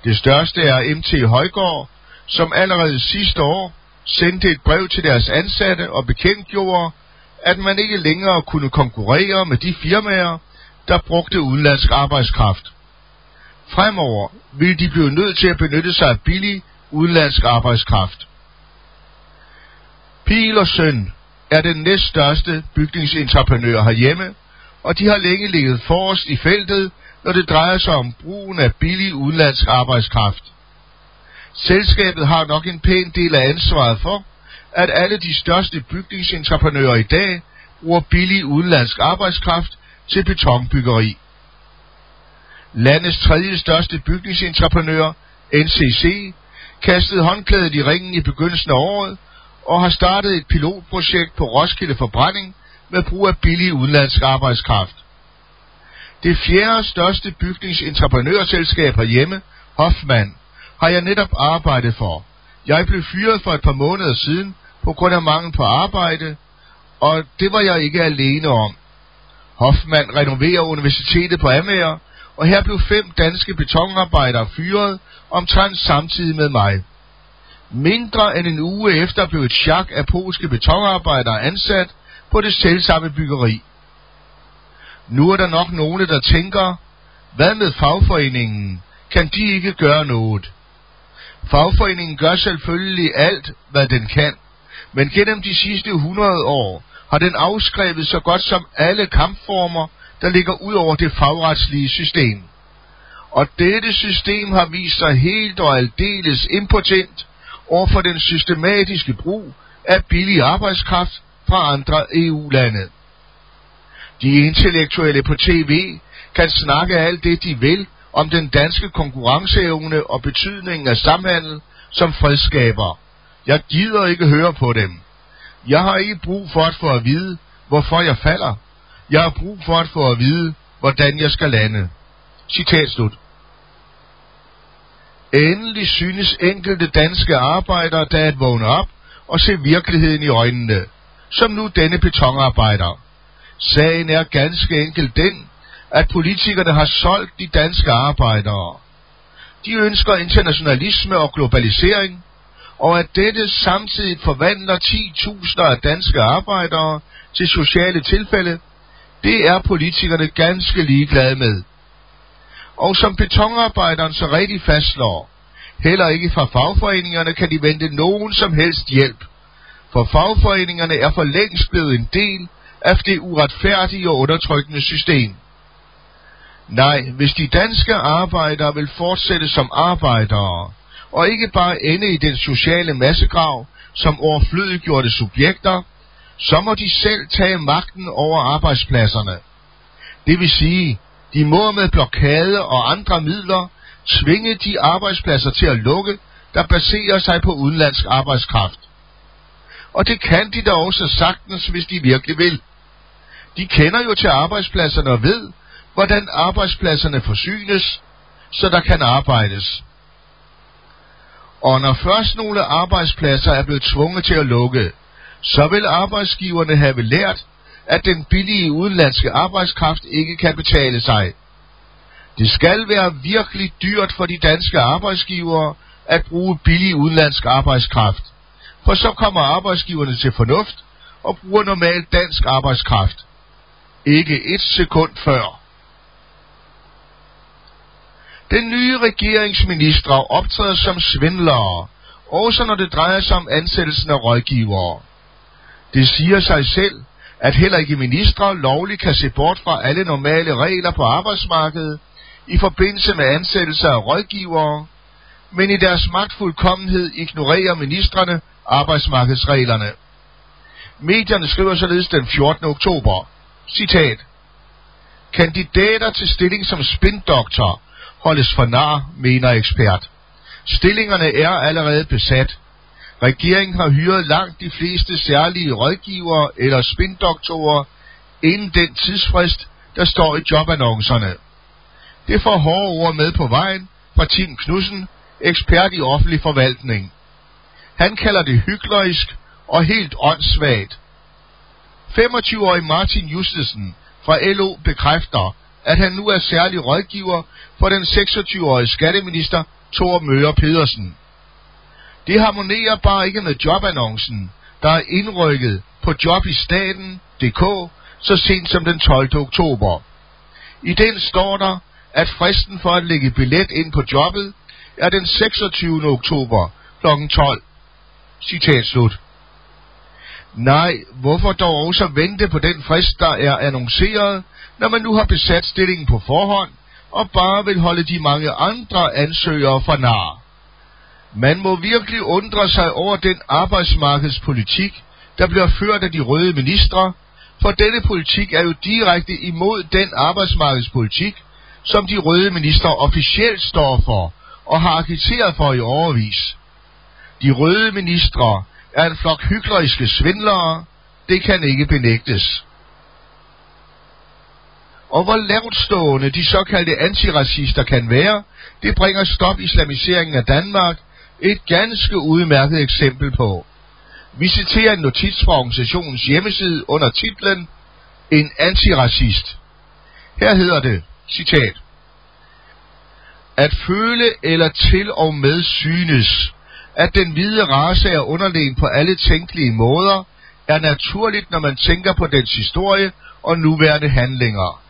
Speaker 5: Det største er MT Højgaard, som allerede sidste år sendte et brev til deres ansatte og bekendtgjorde, at man ikke længere kunne konkurrere med de firmaer, der brugte udenlandsk arbejdskraft. Fremover vil de blive nødt til at benytte sig af billig udenlandsk arbejdskraft. Pil og Søn er den næststørste bygningsentreprenør herhjemme, og de har længe ligget forrest i feltet, når det drejer sig om brugen af billig udenlandsk arbejdskraft. Selskabet har nok en pæn del af ansvaret for, at alle de største bygningsentreprenører i dag bruger billig udenlandsk arbejdskraft til betonbyggeri. Landets tredje største bygningsentreprenør, NCC, kastede håndklædet i ringen i begyndelsen af året og har startet et pilotprojekt på Roskilde Forbrænding med brug af billig udenlandsk arbejdskraft. Det fjerde største bygningsentreprenørselskab herhjemme, Hoffmann, har jeg netop arbejdet for. Jeg blev fyret for et par måneder siden på grund af mangel på arbejde, og det var jeg ikke alene om. Hoffmann renoverer universitetet på Amager, og her blev fem danske betonarbejdere fyret omtrent samtidig med mig. Mindre end en uge efter blev et chak af polske betonarbejdere ansat på det selvsamme byggeri. Nu er der nok nogle, der tænker, hvad med fagforeningen? Kan de ikke gøre noget? Fagforeningen gør selvfølgelig alt, hvad den kan, men gennem de sidste 100 år har den afskrevet så godt som alle kampformer, der ligger ud over det fagretslige system. Og dette system har vist sig helt og aldeles impotent over for den systematiske brug af billig arbejdskraft fra andre EU-lande. De intellektuelle på tv kan snakke alt det de vil om den danske konkurrenceevne og betydningen af samhandel som fredskaber. Jeg gider ikke høre på dem. Jeg har ikke brug for at få at vide, hvorfor jeg falder. Jeg har brug for at få at vide, hvordan jeg skal lande. Citat slut. Endelig synes enkelte danske arbejdere da at vågne op og se virkeligheden i øjnene, som nu denne betonarbejder. Sagen er ganske enkelt den, at politikerne har solgt de danske arbejdere. De ønsker internationalisme og globalisering, og at dette samtidig forvandler 10.000 af danske arbejdere til sociale tilfælde, det er politikerne ganske ligeglade med. Og som betonarbejderen så rigtig fastslår, heller ikke fra fagforeningerne kan de vente nogen som helst hjælp, for fagforeningerne er for længst blevet en del af det uretfærdige og undertrykkende system. Nej, hvis de danske arbejdere vil fortsætte som arbejdere, og ikke bare ende i den sociale massegrav som overflødiggjorte subjekter, så må de selv tage magten over arbejdspladserne. Det vil sige, de må med blokade og andre midler tvinge de arbejdspladser til at lukke, der baserer sig på udenlandsk arbejdskraft. Og det kan de da også sagtens, hvis de virkelig vil. De kender jo til arbejdspladserne og ved, hvordan arbejdspladserne forsynes, så der kan arbejdes. Og når først nogle arbejdspladser er blevet tvunget til at lukke, så vil arbejdsgiverne have lært, at den billige udenlandske arbejdskraft ikke kan betale sig. Det skal være virkelig dyrt for de danske arbejdsgivere at bruge billig udenlandsk arbejdskraft, for så kommer arbejdsgiverne til fornuft og bruger normalt dansk arbejdskraft. Ikke et sekund før. Den nye regeringsminister optræder som svindlere, også når det drejer sig om ansættelsen af rådgivere. Det siger sig selv, at heller ikke ministre lovligt kan se bort fra alle normale regler på arbejdsmarkedet i forbindelse med ansættelse af rådgivere, men i deres magtfuldkommenhed ignorerer ministerne arbejdsmarkedsreglerne. Medierne skriver således den 14. oktober, citat, Kandidater til stilling som spindoktor holdes for nar, mener ekspert. Stillingerne er allerede besat. Regeringen har hyret langt de fleste særlige rådgivere eller spindoktorer inden den tidsfrist, der står i jobannoncerne. Det får hårde ord med på vejen fra Tim Knudsen, ekspert i offentlig forvaltning. Han kalder det hyklerisk og helt åndssvagt. 25-årig Martin Justesen fra LO bekræfter, at han nu er særlig rådgiver for den 26-årige skatteminister Thor Møger Pedersen. Det harmonerer bare ikke med jobannoncen, der er indrykket på jobistaten.dk så sent som den 12. oktober. I den står der, at fristen for at lægge billet ind på jobbet er den 26. oktober kl. 12. Citat slut. Nej, hvorfor dog også vente på den frist, der er annonceret, når man nu har besat stillingen på forhånd, og bare vil holde de mange andre ansøgere for nar. Man må virkelig undre sig over den arbejdsmarkedspolitik, der bliver ført af de røde ministre, for denne politik er jo direkte imod den arbejdsmarkedspolitik, som de røde ministre officielt står for og har agiteret for i overvis. De røde ministre er en flok hykleriske svindlere, det kan ikke benægtes. Og hvor lavtstående de såkaldte antiracister kan være, det bringer stop islamiseringen af Danmark et ganske udmærket eksempel på. Vi citerer en notits fra organisationens hjemmeside under titlen En antiracist. Her hedder det, citat, At føle eller til og med synes, at den hvide race er underlegen på alle tænkelige måder, er naturligt, når man tænker på dens historie og nuværende handlinger.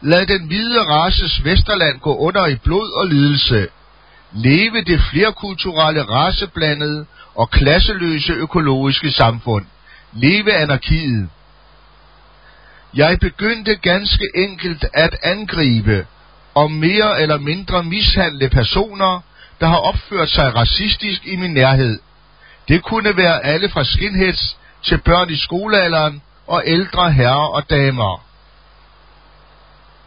Speaker 5: Lad den hvide races Vesterland gå under i blod og lidelse. Leve det flerkulturelle raceblandede og klasseløse økologiske samfund. Leve anarkiet. Jeg begyndte ganske enkelt at angribe og mere eller mindre mishandle personer, der har opført sig racistisk i min nærhed. Det kunne være alle fra skinheads til børn i skolealderen og ældre herrer og damer.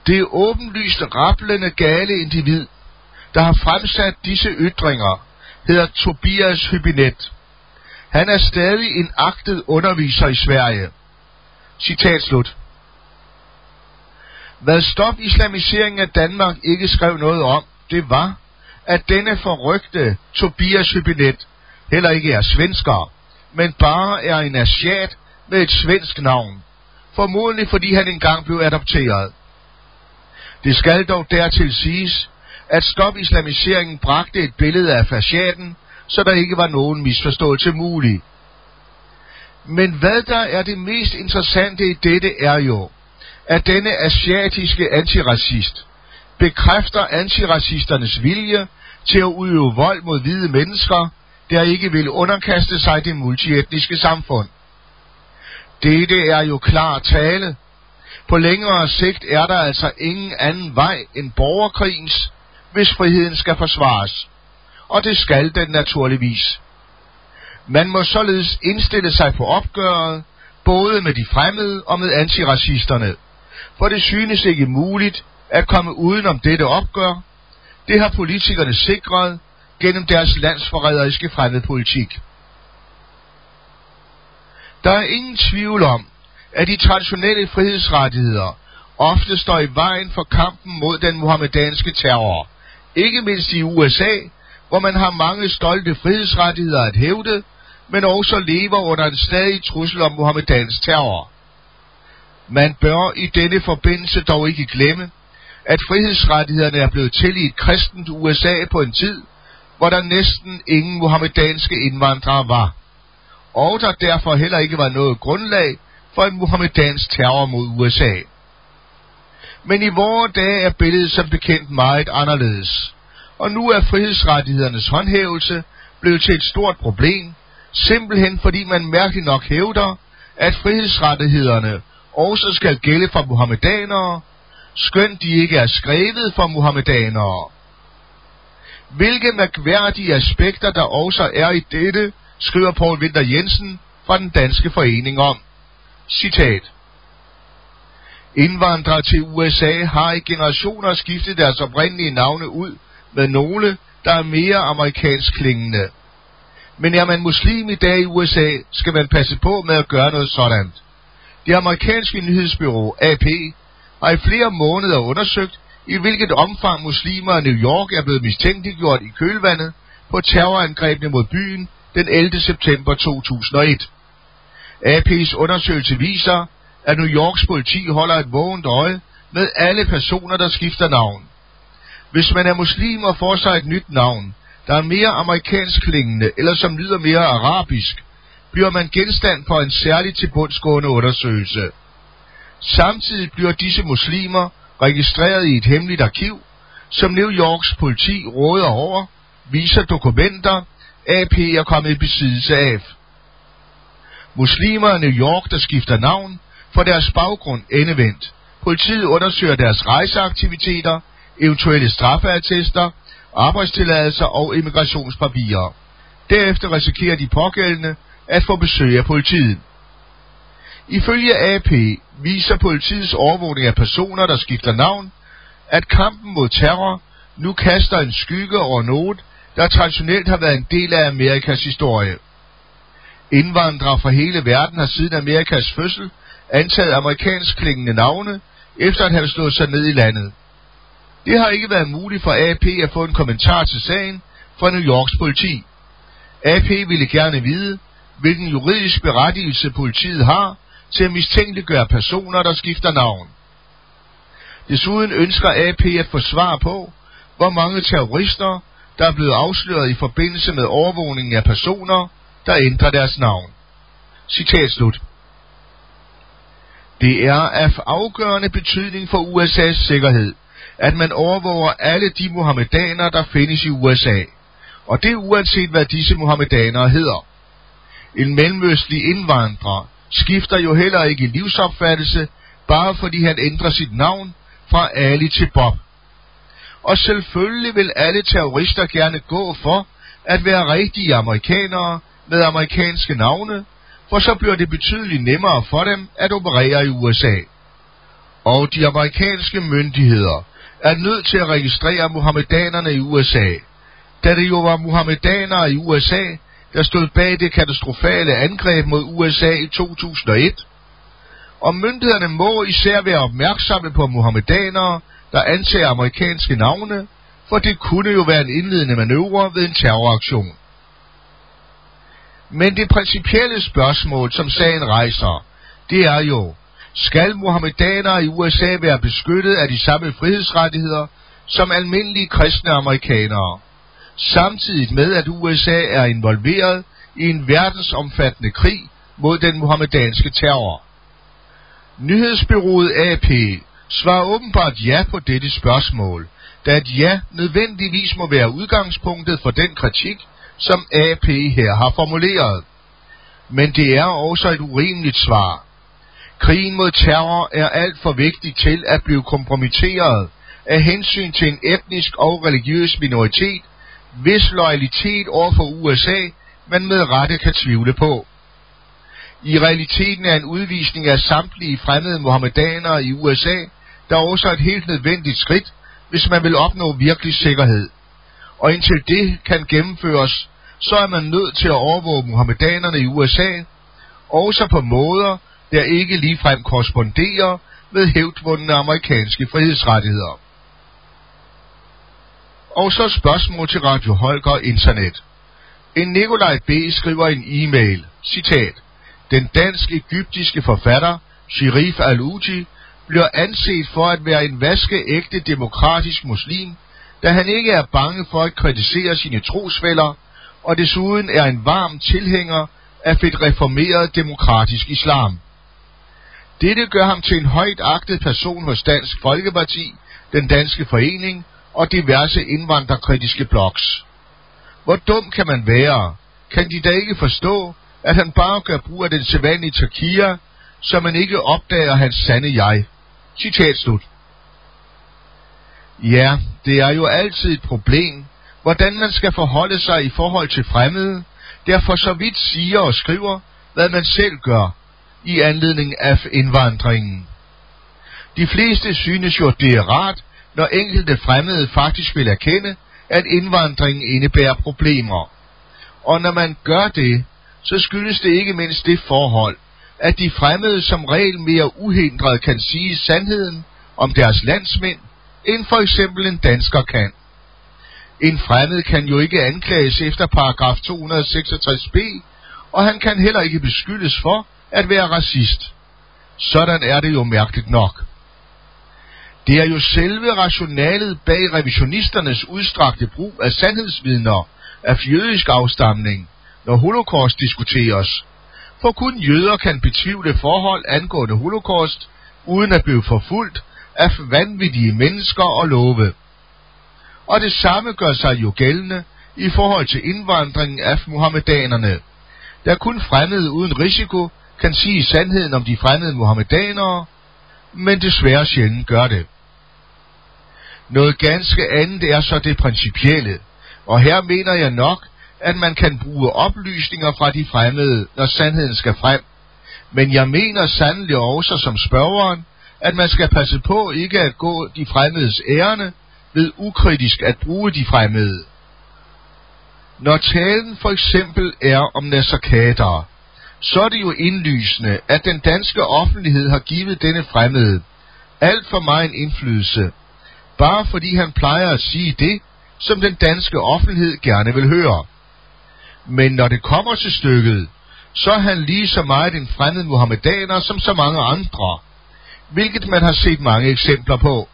Speaker 5: Det åbenlyst rapplende gale individ, der har fremsat disse ytringer, hedder Tobias Hybinet. Han er stadig en agtet underviser i Sverige. Citat slut. Hvad Stop Islamiseringen af Danmark ikke skrev noget om, det var, at denne forrygte Tobias Hybinet heller ikke er svensker, men bare er en asiat med et svensk navn. Formodentlig fordi han engang blev adopteret. Det skal dog dertil siges, at Stop Islamiseringen bragte et billede af fasciaten, så der ikke var nogen misforståelse mulig. Men hvad der er det mest interessante i dette er jo, at denne asiatiske antiracist bekræfter antiracisternes vilje til at udøve vold mod hvide mennesker, der ikke vil underkaste sig det multietniske samfund. Dette er jo klar tale. På længere sigt er der altså ingen anden vej end borgerkrigens, hvis friheden skal forsvares. Og det skal den naturligvis. Man må således indstille sig på opgøret, både med de fremmede og med antiracisterne, for det synes ikke muligt at komme udenom dette opgør. Det har politikerne sikret gennem deres landsforræderiske fremmedpolitik. Der er ingen tvivl om, at de traditionelle frihedsrettigheder ofte står i vejen for kampen mod den muhammedanske terror, ikke mindst i USA, hvor man har mange stolte frihedsrettigheder at hævde, men også lever under en stadig trussel om muhammedansk terror. Man bør i denne forbindelse dog ikke glemme, at frihedsrettighederne er blevet til i et kristent USA på en tid, hvor der næsten ingen muhammedanske indvandrere var, og der derfor heller ikke var noget grundlag for en muhammedansk terror mod USA. Men i vore dage er billedet som bekendt meget anderledes, og nu er frihedsrettighedernes håndhævelse blevet til et stort problem, simpelthen fordi man mærkeligt nok hævder, at frihedsrettighederne også skal gælde for muhammedanere, skønt de ikke er skrevet for muhammedanere. Hvilke mærkværdige aspekter der også er i dette, skriver Paul Winter Jensen fra den danske forening om. Citat. Indvandrere til USA har i generationer skiftet deres oprindelige navne ud med nogle, der er mere amerikansk klingende. Men er man muslim i dag i USA, skal man passe på med at gøre noget sådan. Det amerikanske nyhedsbyrå AP har i flere måneder undersøgt, i hvilket omfang muslimer i New York er blevet mistænkeliggjort i kølvandet på terrorangrebene mod byen den 11. september 2001. AP's undersøgelse viser, at New Yorks politi holder et vågent øje med alle personer, der skifter navn. Hvis man er muslim og får sig et nyt navn, der er mere amerikansk klingende eller som lyder mere arabisk, bliver man genstand for en særlig tilbundsgående undersøgelse. Samtidig bliver disse muslimer registreret i et hemmeligt arkiv, som New Yorks politi råder over, viser dokumenter, AP er kommet i besiddelse af. Muslimer i New York, der skifter navn, på deres baggrund endevendt. Politiet undersøger deres rejseaktiviteter, eventuelle straffeattester, arbejdstilladelser og immigrationspapirer. Derefter risikerer de pågældende at få besøg af politiet. Ifølge AP viser politiets overvågning af personer, der skifter navn, at kampen mod terror nu kaster en skygge over noget, der traditionelt har været en del af Amerikas historie. Indvandrere fra hele verden har siden Amerikas fødsel antaget amerikansk klingende navne, efter at have slået sig ned i landet. Det har ikke været muligt for AP at få en kommentar til sagen fra New Yorks politi. AP ville gerne vide, hvilken juridisk berettigelse politiet har til at mistænkeliggøre personer, der skifter navn. Desuden ønsker AP at få svar på, hvor mange terrorister, der er blevet afsløret i forbindelse med overvågningen af personer, der ændrer deres navn. Citat slut. Det er af afgørende betydning for USA's sikkerhed, at man overvåger alle de muhammedanere, der findes i USA, og det uanset hvad disse muhammedanere hedder. En mellemøstlig indvandrer skifter jo heller ikke livsopfattelse, bare fordi han ændrer sit navn fra Ali til Bob. Og selvfølgelig vil alle terrorister gerne gå for at være rigtige amerikanere med amerikanske navne, for så bliver det betydeligt nemmere for dem at operere i USA. Og de amerikanske myndigheder er nødt til at registrere muhammedanerne i USA, da det jo var muhammedanere i USA, der stod bag det katastrofale angreb mod USA i 2001. Og myndighederne må især være opmærksomme på muhammedanere, der antager amerikanske navne, for det kunne jo være en indledende manøvre ved en terroraktion. Men det principielle spørgsmål, som sagen rejser, det er jo, skal muhammedanere i USA være beskyttet af de samme frihedsrettigheder som almindelige kristne amerikanere, samtidig med at USA er involveret i en verdensomfattende krig mod den muhammedanske terror. Nyhedsbyrået AP svarer åbenbart ja på dette spørgsmål, da et ja nødvendigvis må være udgangspunktet for den kritik, som AP her har formuleret. Men det er også et urimeligt svar. Krigen mod terror er alt for vigtig til at blive kompromitteret af hensyn til en etnisk og religiøs minoritet, hvis loyalitet over for USA man med rette kan tvivle på. I realiteten er en udvisning af samtlige fremmede muhammedanere i USA, der er et helt nødvendigt skridt, hvis man vil opnå virkelig sikkerhed. Og indtil det kan gennemføres, så er man nødt til at overvåge muhammedanerne i USA, også på måder, der ikke ligefrem korresponderer med hævdvundne amerikanske frihedsrettigheder. Og så spørgsmål til Radio Holger Internet. En Nikolaj B. skriver en e-mail, citat, Den dansk-egyptiske forfatter, Sharif Al-Uji, bliver anset for at være en vaskeægte demokratisk muslim, da han ikke er bange for at kritisere sine trosfælder, og desuden er en varm tilhænger af et reformeret demokratisk islam. Dette gør ham til en højt agtet person hos Dansk Folkeparti, den danske forening og diverse indvandrerkritiske blogs. Hvor dum kan man være? Kan de da ikke forstå, at han bare gør brug af den sædvanlige takia, så man ikke opdager hans sande jeg? Citat slut. Ja, det er jo altid et problem, hvordan man skal forholde sig i forhold til fremmede, derfor så vidt siger og skriver, hvad man selv gør i anledning af indvandringen. De fleste synes jo, det er rart, når enkelte fremmede faktisk vil erkende, at indvandringen indebærer problemer. Og når man gør det, så skyldes det ikke mindst det forhold, at de fremmede som regel mere uhindret kan sige sandheden om deres landsmænd, end for eksempel en dansker kan. En fremmed kan jo ikke anklages efter paragraf 266b, og han kan heller ikke beskyldes for at være racist. Sådan er det jo mærkeligt nok. Det er jo selve rationalet bag revisionisternes udstrakte brug af sandhedsvidner af jødisk afstamning, når holocaust diskuteres. For kun jøder kan betvivle forhold angående holocaust, uden at blive forfulgt af vanvittige mennesker og love. Og det samme gør sig jo gældende i forhold til indvandringen af muhammedanerne, der kun fremmede uden risiko kan sige sandheden om de fremmede muhammedanere, men desværre sjældent gør det. Noget ganske andet er så det principielle, og her mener jeg nok, at man kan bruge oplysninger fra de fremmede, når sandheden skal frem. Men jeg mener sandelig også som spørgeren, at man skal passe på ikke at gå de fremmedes ærende ved ukritisk at bruge de fremmede. Når talen for eksempel er om nasakater, så er det jo indlysende, at den danske offentlighed har givet denne fremmede alt for meget en indflydelse, bare fordi han plejer at sige det, som den danske offentlighed gerne vil høre. Men når det kommer til stykket, så er han lige så meget en fremmed muhammedaner som så mange andre, hvilket man har set mange eksempler på.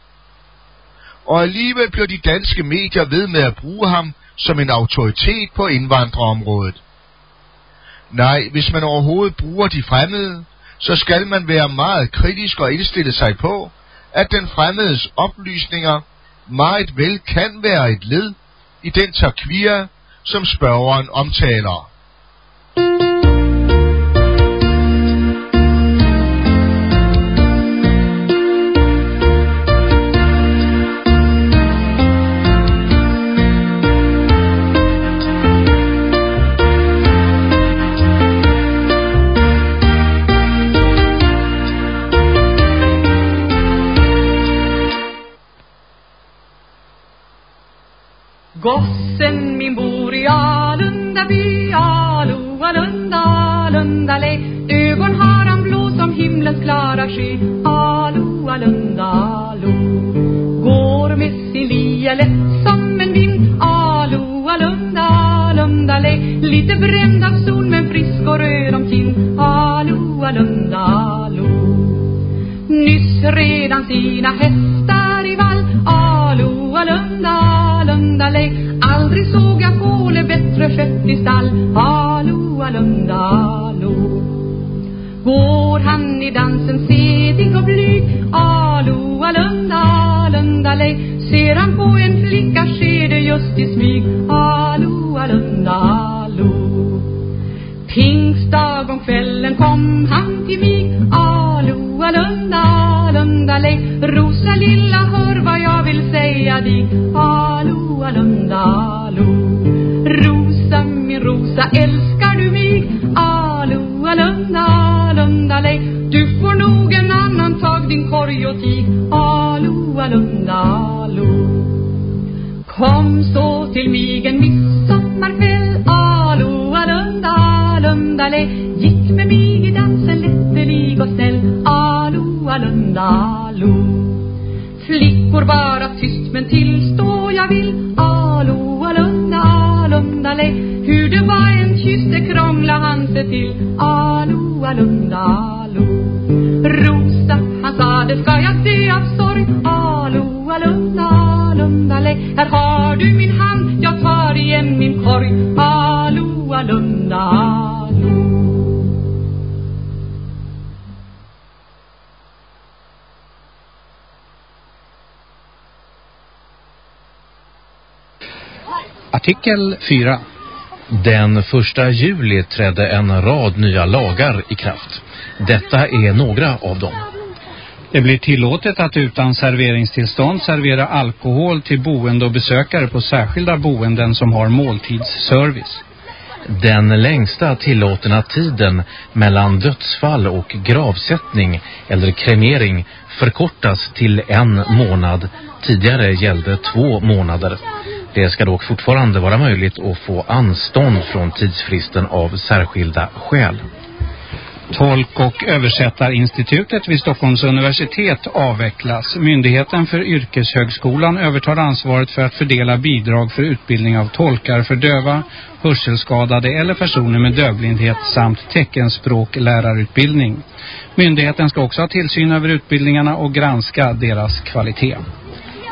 Speaker 5: Og alligevel bliver de danske medier ved med at bruge ham som en autoritet på indvandrerområdet. Nej, hvis man overhovedet bruger de fremmede, så skal man være meget kritisk og indstille sig på, at den fremmedes oplysninger meget vel kan være et led i den takvir, som spørgeren omtaler.
Speaker 6: Gossen min bor i Alunda by, Alo, Alunda, Alunda lej. Ögon har han blå som himlens klara sky, Alo, Alunda, Alo. Går med sin lia lätt som en vind, Alo, Alunda, Alunda lej. Lite bränd av sol men frisk och röd om kind, Alo, Alunda, Alo. Nyss redan sina hästar Alunda lej. Aldrig såg jag fåle bättre skött i stall. Hallå, alunda, hallå. Går han i dansen sedig och blyg Hallå, alunda, alunda lej. Ser han på en flicka sker det just i smyg. Hallå, alunda, hallå. Pingstdag om kvällen kom han till mig alunda lej. Rosa lilla hör vad jag vill säga. Dig Alo, alunda, alo Rosa, min rosa, älskar du mig? Alo, alunda, alunda lej. Du får nog en annan tag din korg och tig Alo, alunda, alo Kom så till mig Alo, alo. Flickor bara tyst men tillstå jag vill. Alo, alunda, alunda lej Hur det var en kyss det krångla han sig till. Alo, alunda, alo. Rosa, han sa det ska jag dö av sorg. Alo, alunda, alunda lej Här har du min hand, jag tar igen min korg. Alo, alunda,
Speaker 7: Artikel 4. Den första juli trädde en rad nya lagar i kraft. Detta är några av dem.
Speaker 8: Det blir tillåtet att utan serveringstillstånd servera alkohol till boende och besökare på särskilda boenden som har måltidsservice.
Speaker 7: Den längsta tillåtna tiden mellan dödsfall och gravsättning eller kremering förkortas till en månad. Tidigare gällde två månader. Det ska dock fortfarande vara möjligt att få anstånd från tidsfristen av särskilda skäl.
Speaker 8: Tolk- och översättarinstitutet vid Stockholms universitet avvecklas. Myndigheten för yrkeshögskolan övertar ansvaret för att fördela bidrag för utbildning av tolkar för döva, hörselskadade eller personer med dövblindhet samt teckenspråklärarutbildning. Myndigheten ska också ha tillsyn över utbildningarna och granska deras kvalitet.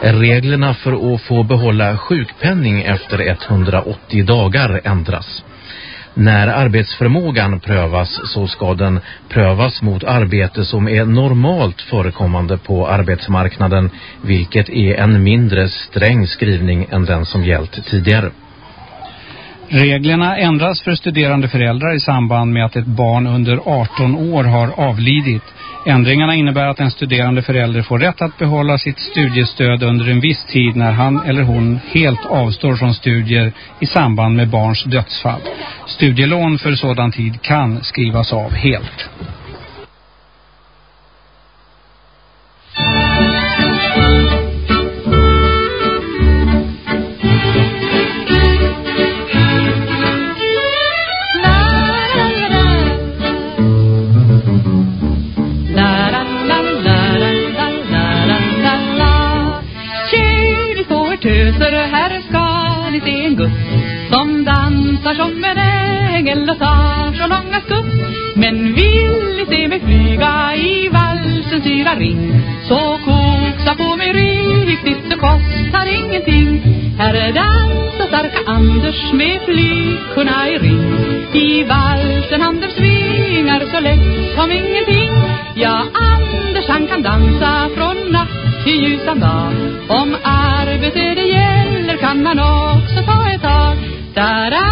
Speaker 7: Reglerna för att få behålla sjukpenning efter 180 dagar ändras. När arbetsförmågan prövas så ska den prövas mot arbete som är normalt förekommande på arbetsmarknaden vilket är en mindre sträng skrivning än den som gällt tidigare.
Speaker 8: Reglerna ändras för studerande föräldrar i samband med att ett barn under 18 år har avlidit. Ändringarna innebär att en studerande förälder får rätt att behålla sitt studiestöd under en viss tid när han eller hon helt avstår från studier i samband med barns dödsfall. Studielån för sådan tid kan skrivas av helt.
Speaker 6: töser, Kosta på mig riktigt, det kostar ingenting. Här dansar starka Anders med flickorna i ring. I valsen Anders svingar så lätt som ingenting. Ja, Anders han kan dansa från natt till ljusan dag. Om arbete det gäller kan man också ta ett tag. da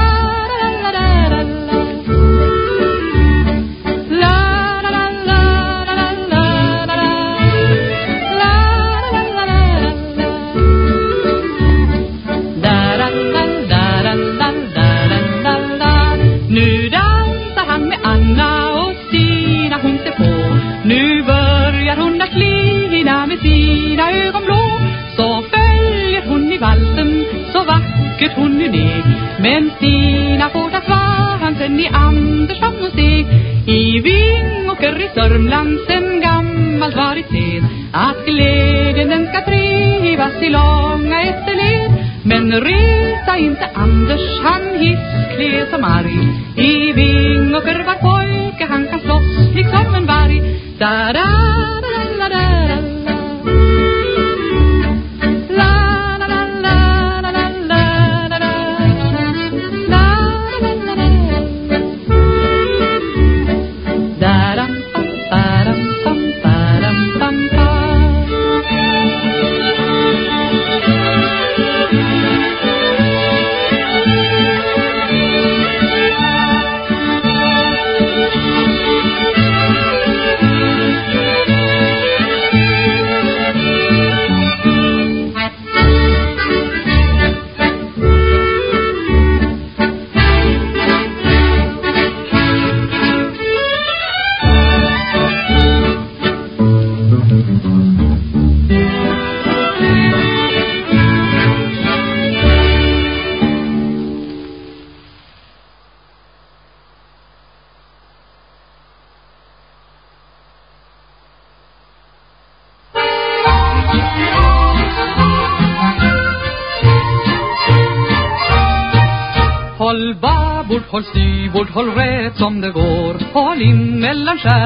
Speaker 6: Men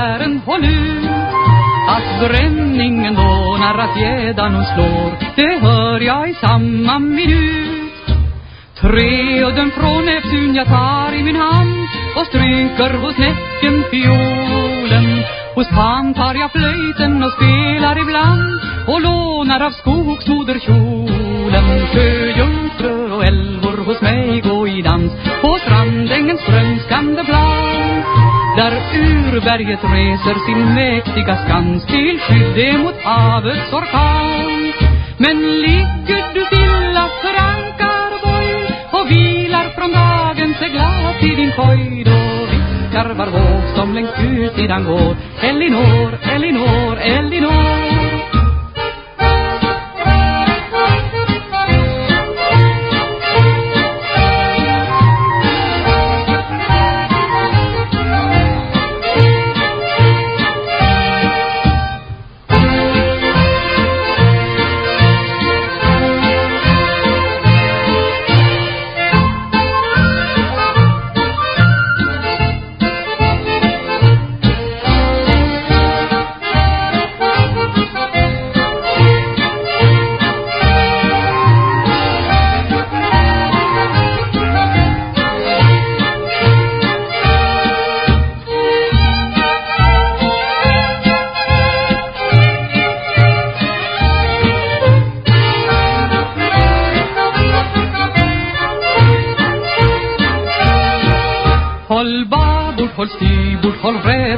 Speaker 6: mellan håll ut Att bränningen dånar, att gäddan hon slår. Det hör jag i samma minut. Treudden från Neptun jag tar i min hand Och stryker hos näcken fiolen. Hos Pan tar jag flöjten och spelar ibland Och lånar av skogsmoderkjolen. Sjöjungfrur och älvor hos mig gå i dans På strandängens grönskande plan där urberget reser sin mäktiga skans Till skydd emot havets orkan. Men ligger du stilla för ankarborg Och vilar från dagen seglat i din koj Då viskar var våg som längst ut sidan går Elinor, Elinor, Elinor.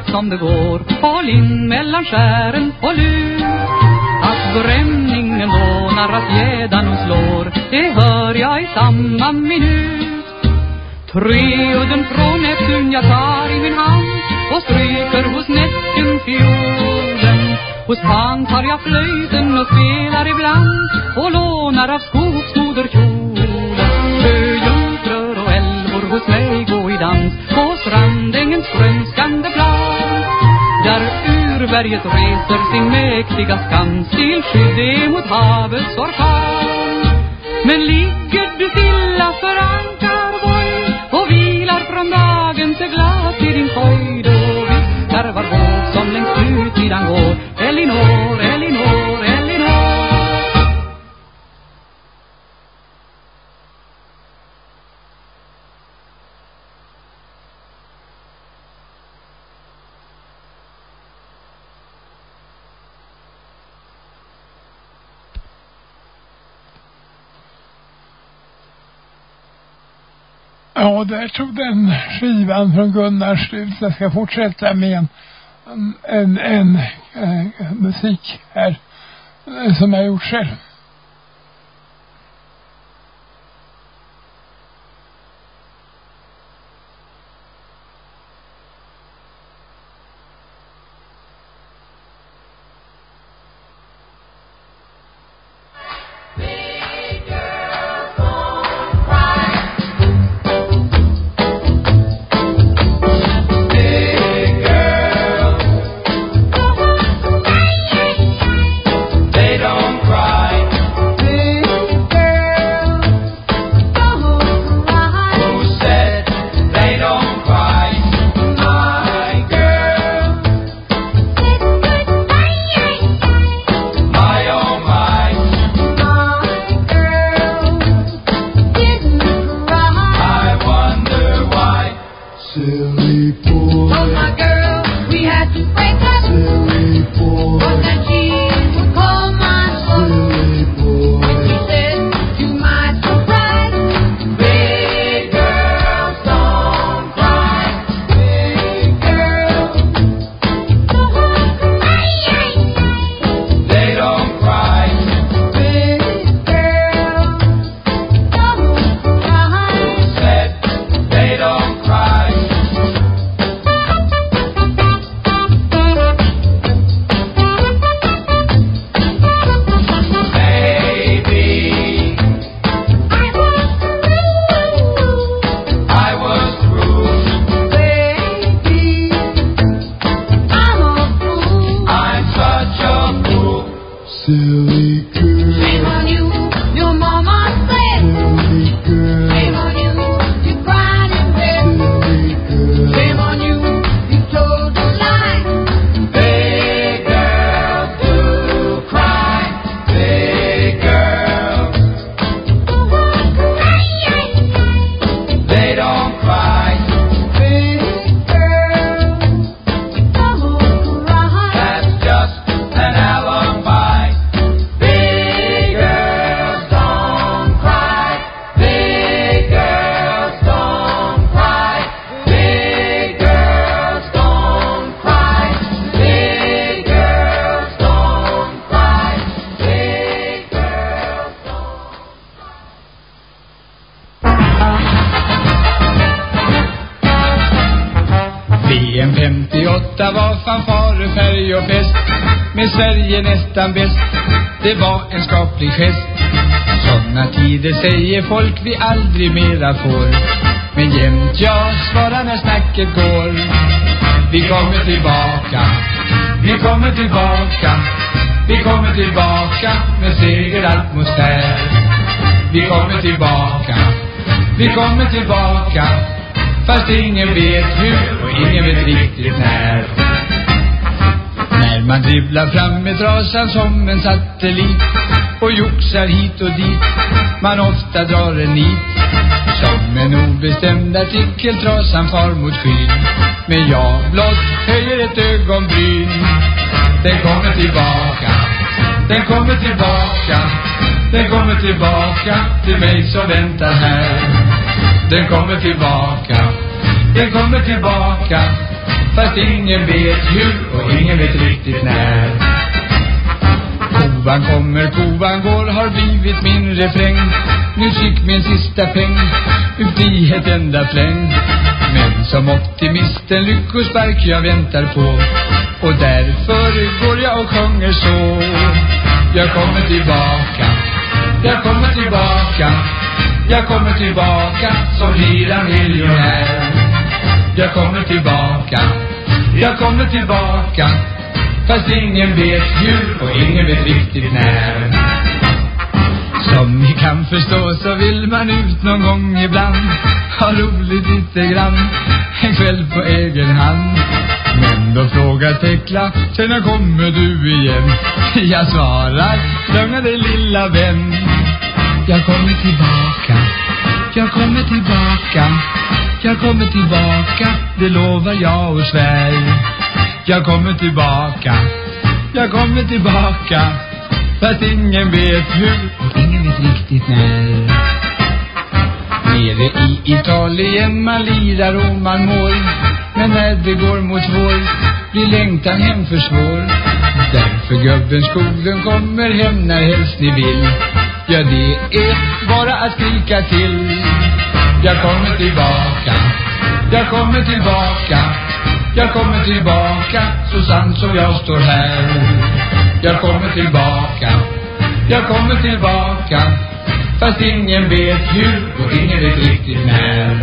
Speaker 6: Håll som det går. Håll in mellan skären, håll ut Att bränningen dånar, att gäddan slår Det hör jag i samma minut. Treudden från Neptun jag tar i min hand Och stryker hos näcken fiolen Hos Pan tar jag flöjten och spelar ibland Och lånar av skogsmoderkjolen Berget reser sin mäktiga skans Till skydd emot havets orkan. Men ligger du stilla för ankarborg Och vilar från dagen seglat i din koj Då viskar var våg som längst ut sidan går Elinor, Elinor.
Speaker 1: Ja, där tog den skivan från Gunnar slut. Jag ska fortsätta med en, en, en, en musik här eh, som jag gjort själv.
Speaker 9: Med Sverige nästan bäst. Det var en skaplig gest. Såna tider säger folk vi aldrig mera får. Men jämt jag svarar när snacket går. Vi kommer tillbaka. Vi kommer tillbaka. Vi kommer tillbaka med segeratmosfär Vi kommer tillbaka. Vi kommer tillbaka. Fast ingen vet hur och ingen vet riktigt När man dribblar fram med trasan som en satellit Och joxar hit och dit. Man ofta drar en nit. Som en obestämd artikel trasan far mot skyn. Men jag blott höjer ett ögonbryn. Den kommer tillbaka. Den kommer tillbaka. Den kommer tillbaka till mig som väntar här. Den kommer tillbaka. Den kommer tillbaka. Fast ingen vet hur och ingen vet riktigt när. Kovan kommer, kovan går har blivit min refräng. Nu fick min sista peng ur frihet ett enda fläng Men som optimist en lyckospark jag väntar på. Och därför går jag och sjunger så. Jag kommer tillbaka Jag kommer tillbaka. Jag kommer tillbaka som lila miljonär jag kommer tillbaka. Jag kommer tillbaka. Fast ingen vet hur och ingen vet riktigt när. Som ni kan förstå så vill man ut någon gång ibland. Ha roligt lite grann. En kväll på egen hand. Men då frågar Tekla Sen när kommer du igen? Jag svarar Lugna dig lilla vän. Jag kommer tillbaka. Jag kommer tillbaka. Jag kommer tillbaka Det lovar jag och svär. Jag kommer tillbaka Jag kommer tillbaka Fast ingen vet hur. Och ingen vet riktigt när. Nere i Italien man lirar och man mår. Men när det går mot vår Blir längtan hem för svår. Därför gubben skogen kommer hem när helst ni vill. Ja, det är bara att skrika till jag kommer tillbaka. Jag kommer tillbaka. Jag kommer tillbaka. Så sant som jag står här. Jag kommer tillbaka. Jag kommer tillbaka. Fast ingen vet hur och ingen vet riktigt när.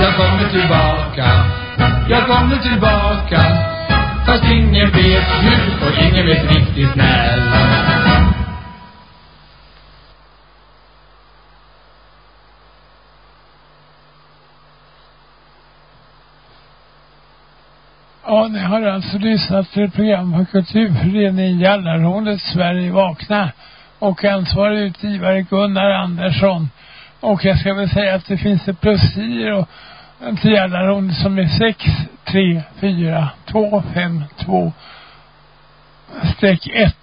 Speaker 9: Jag kommer tillbaka. Jag kommer tillbaka. Fast ingen vet hur och ingen vet riktigt när
Speaker 1: Ja, ni har alltså lyssnat till ett program på Kulturföreningen Jallarhålet, Sverige vakna och ansvarig utgivare Gunnar Andersson. Och jag ska väl säga att det finns ett plusgiro till Jallarhornet som är 6 3 4 2 5 2 streck 1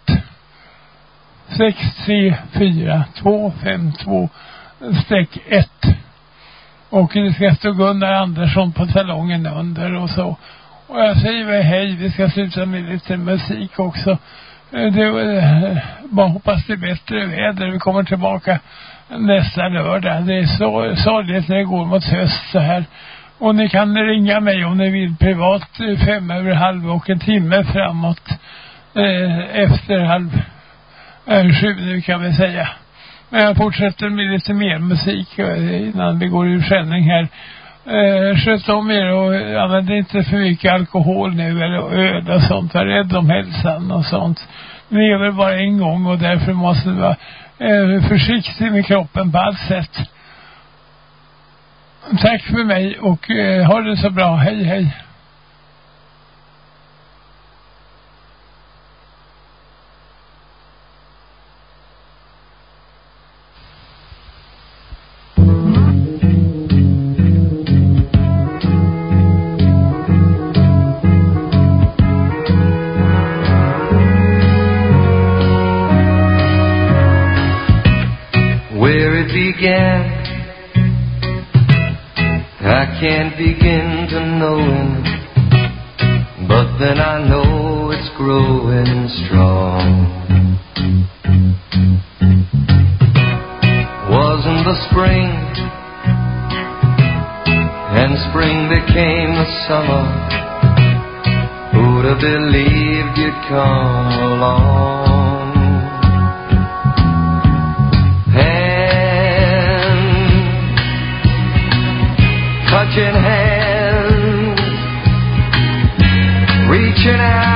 Speaker 1: 6 3 4 2 5 2 streck 1 och det ska stå Gunnar Andersson på salongen under och så. Och jag säger väl hej, vi ska sluta med lite musik också. Eh, det, eh, bara hoppas det är bättre väder. Vi kommer tillbaka nästa lördag. Det är så sorgligt när det går mot höst så här. Och ni kan ringa mig om ni vill privat eh, fem över halv och en timme framåt eh, efter halv eh, sju nu kan vi säga. Men jag fortsätter med lite mer musik eh, innan vi går ur sändning här. Eh, sköt om er och använd inte för mycket alkohol nu eller öl och sånt. Var rädd om hälsan och sånt. Ni lever bara en gång och därför måste det vara är försiktig med kroppen på allt sätt. Tack för mig och eh, ha det så bra. Hej, hej.
Speaker 10: come along. hand, touching hands, reaching out.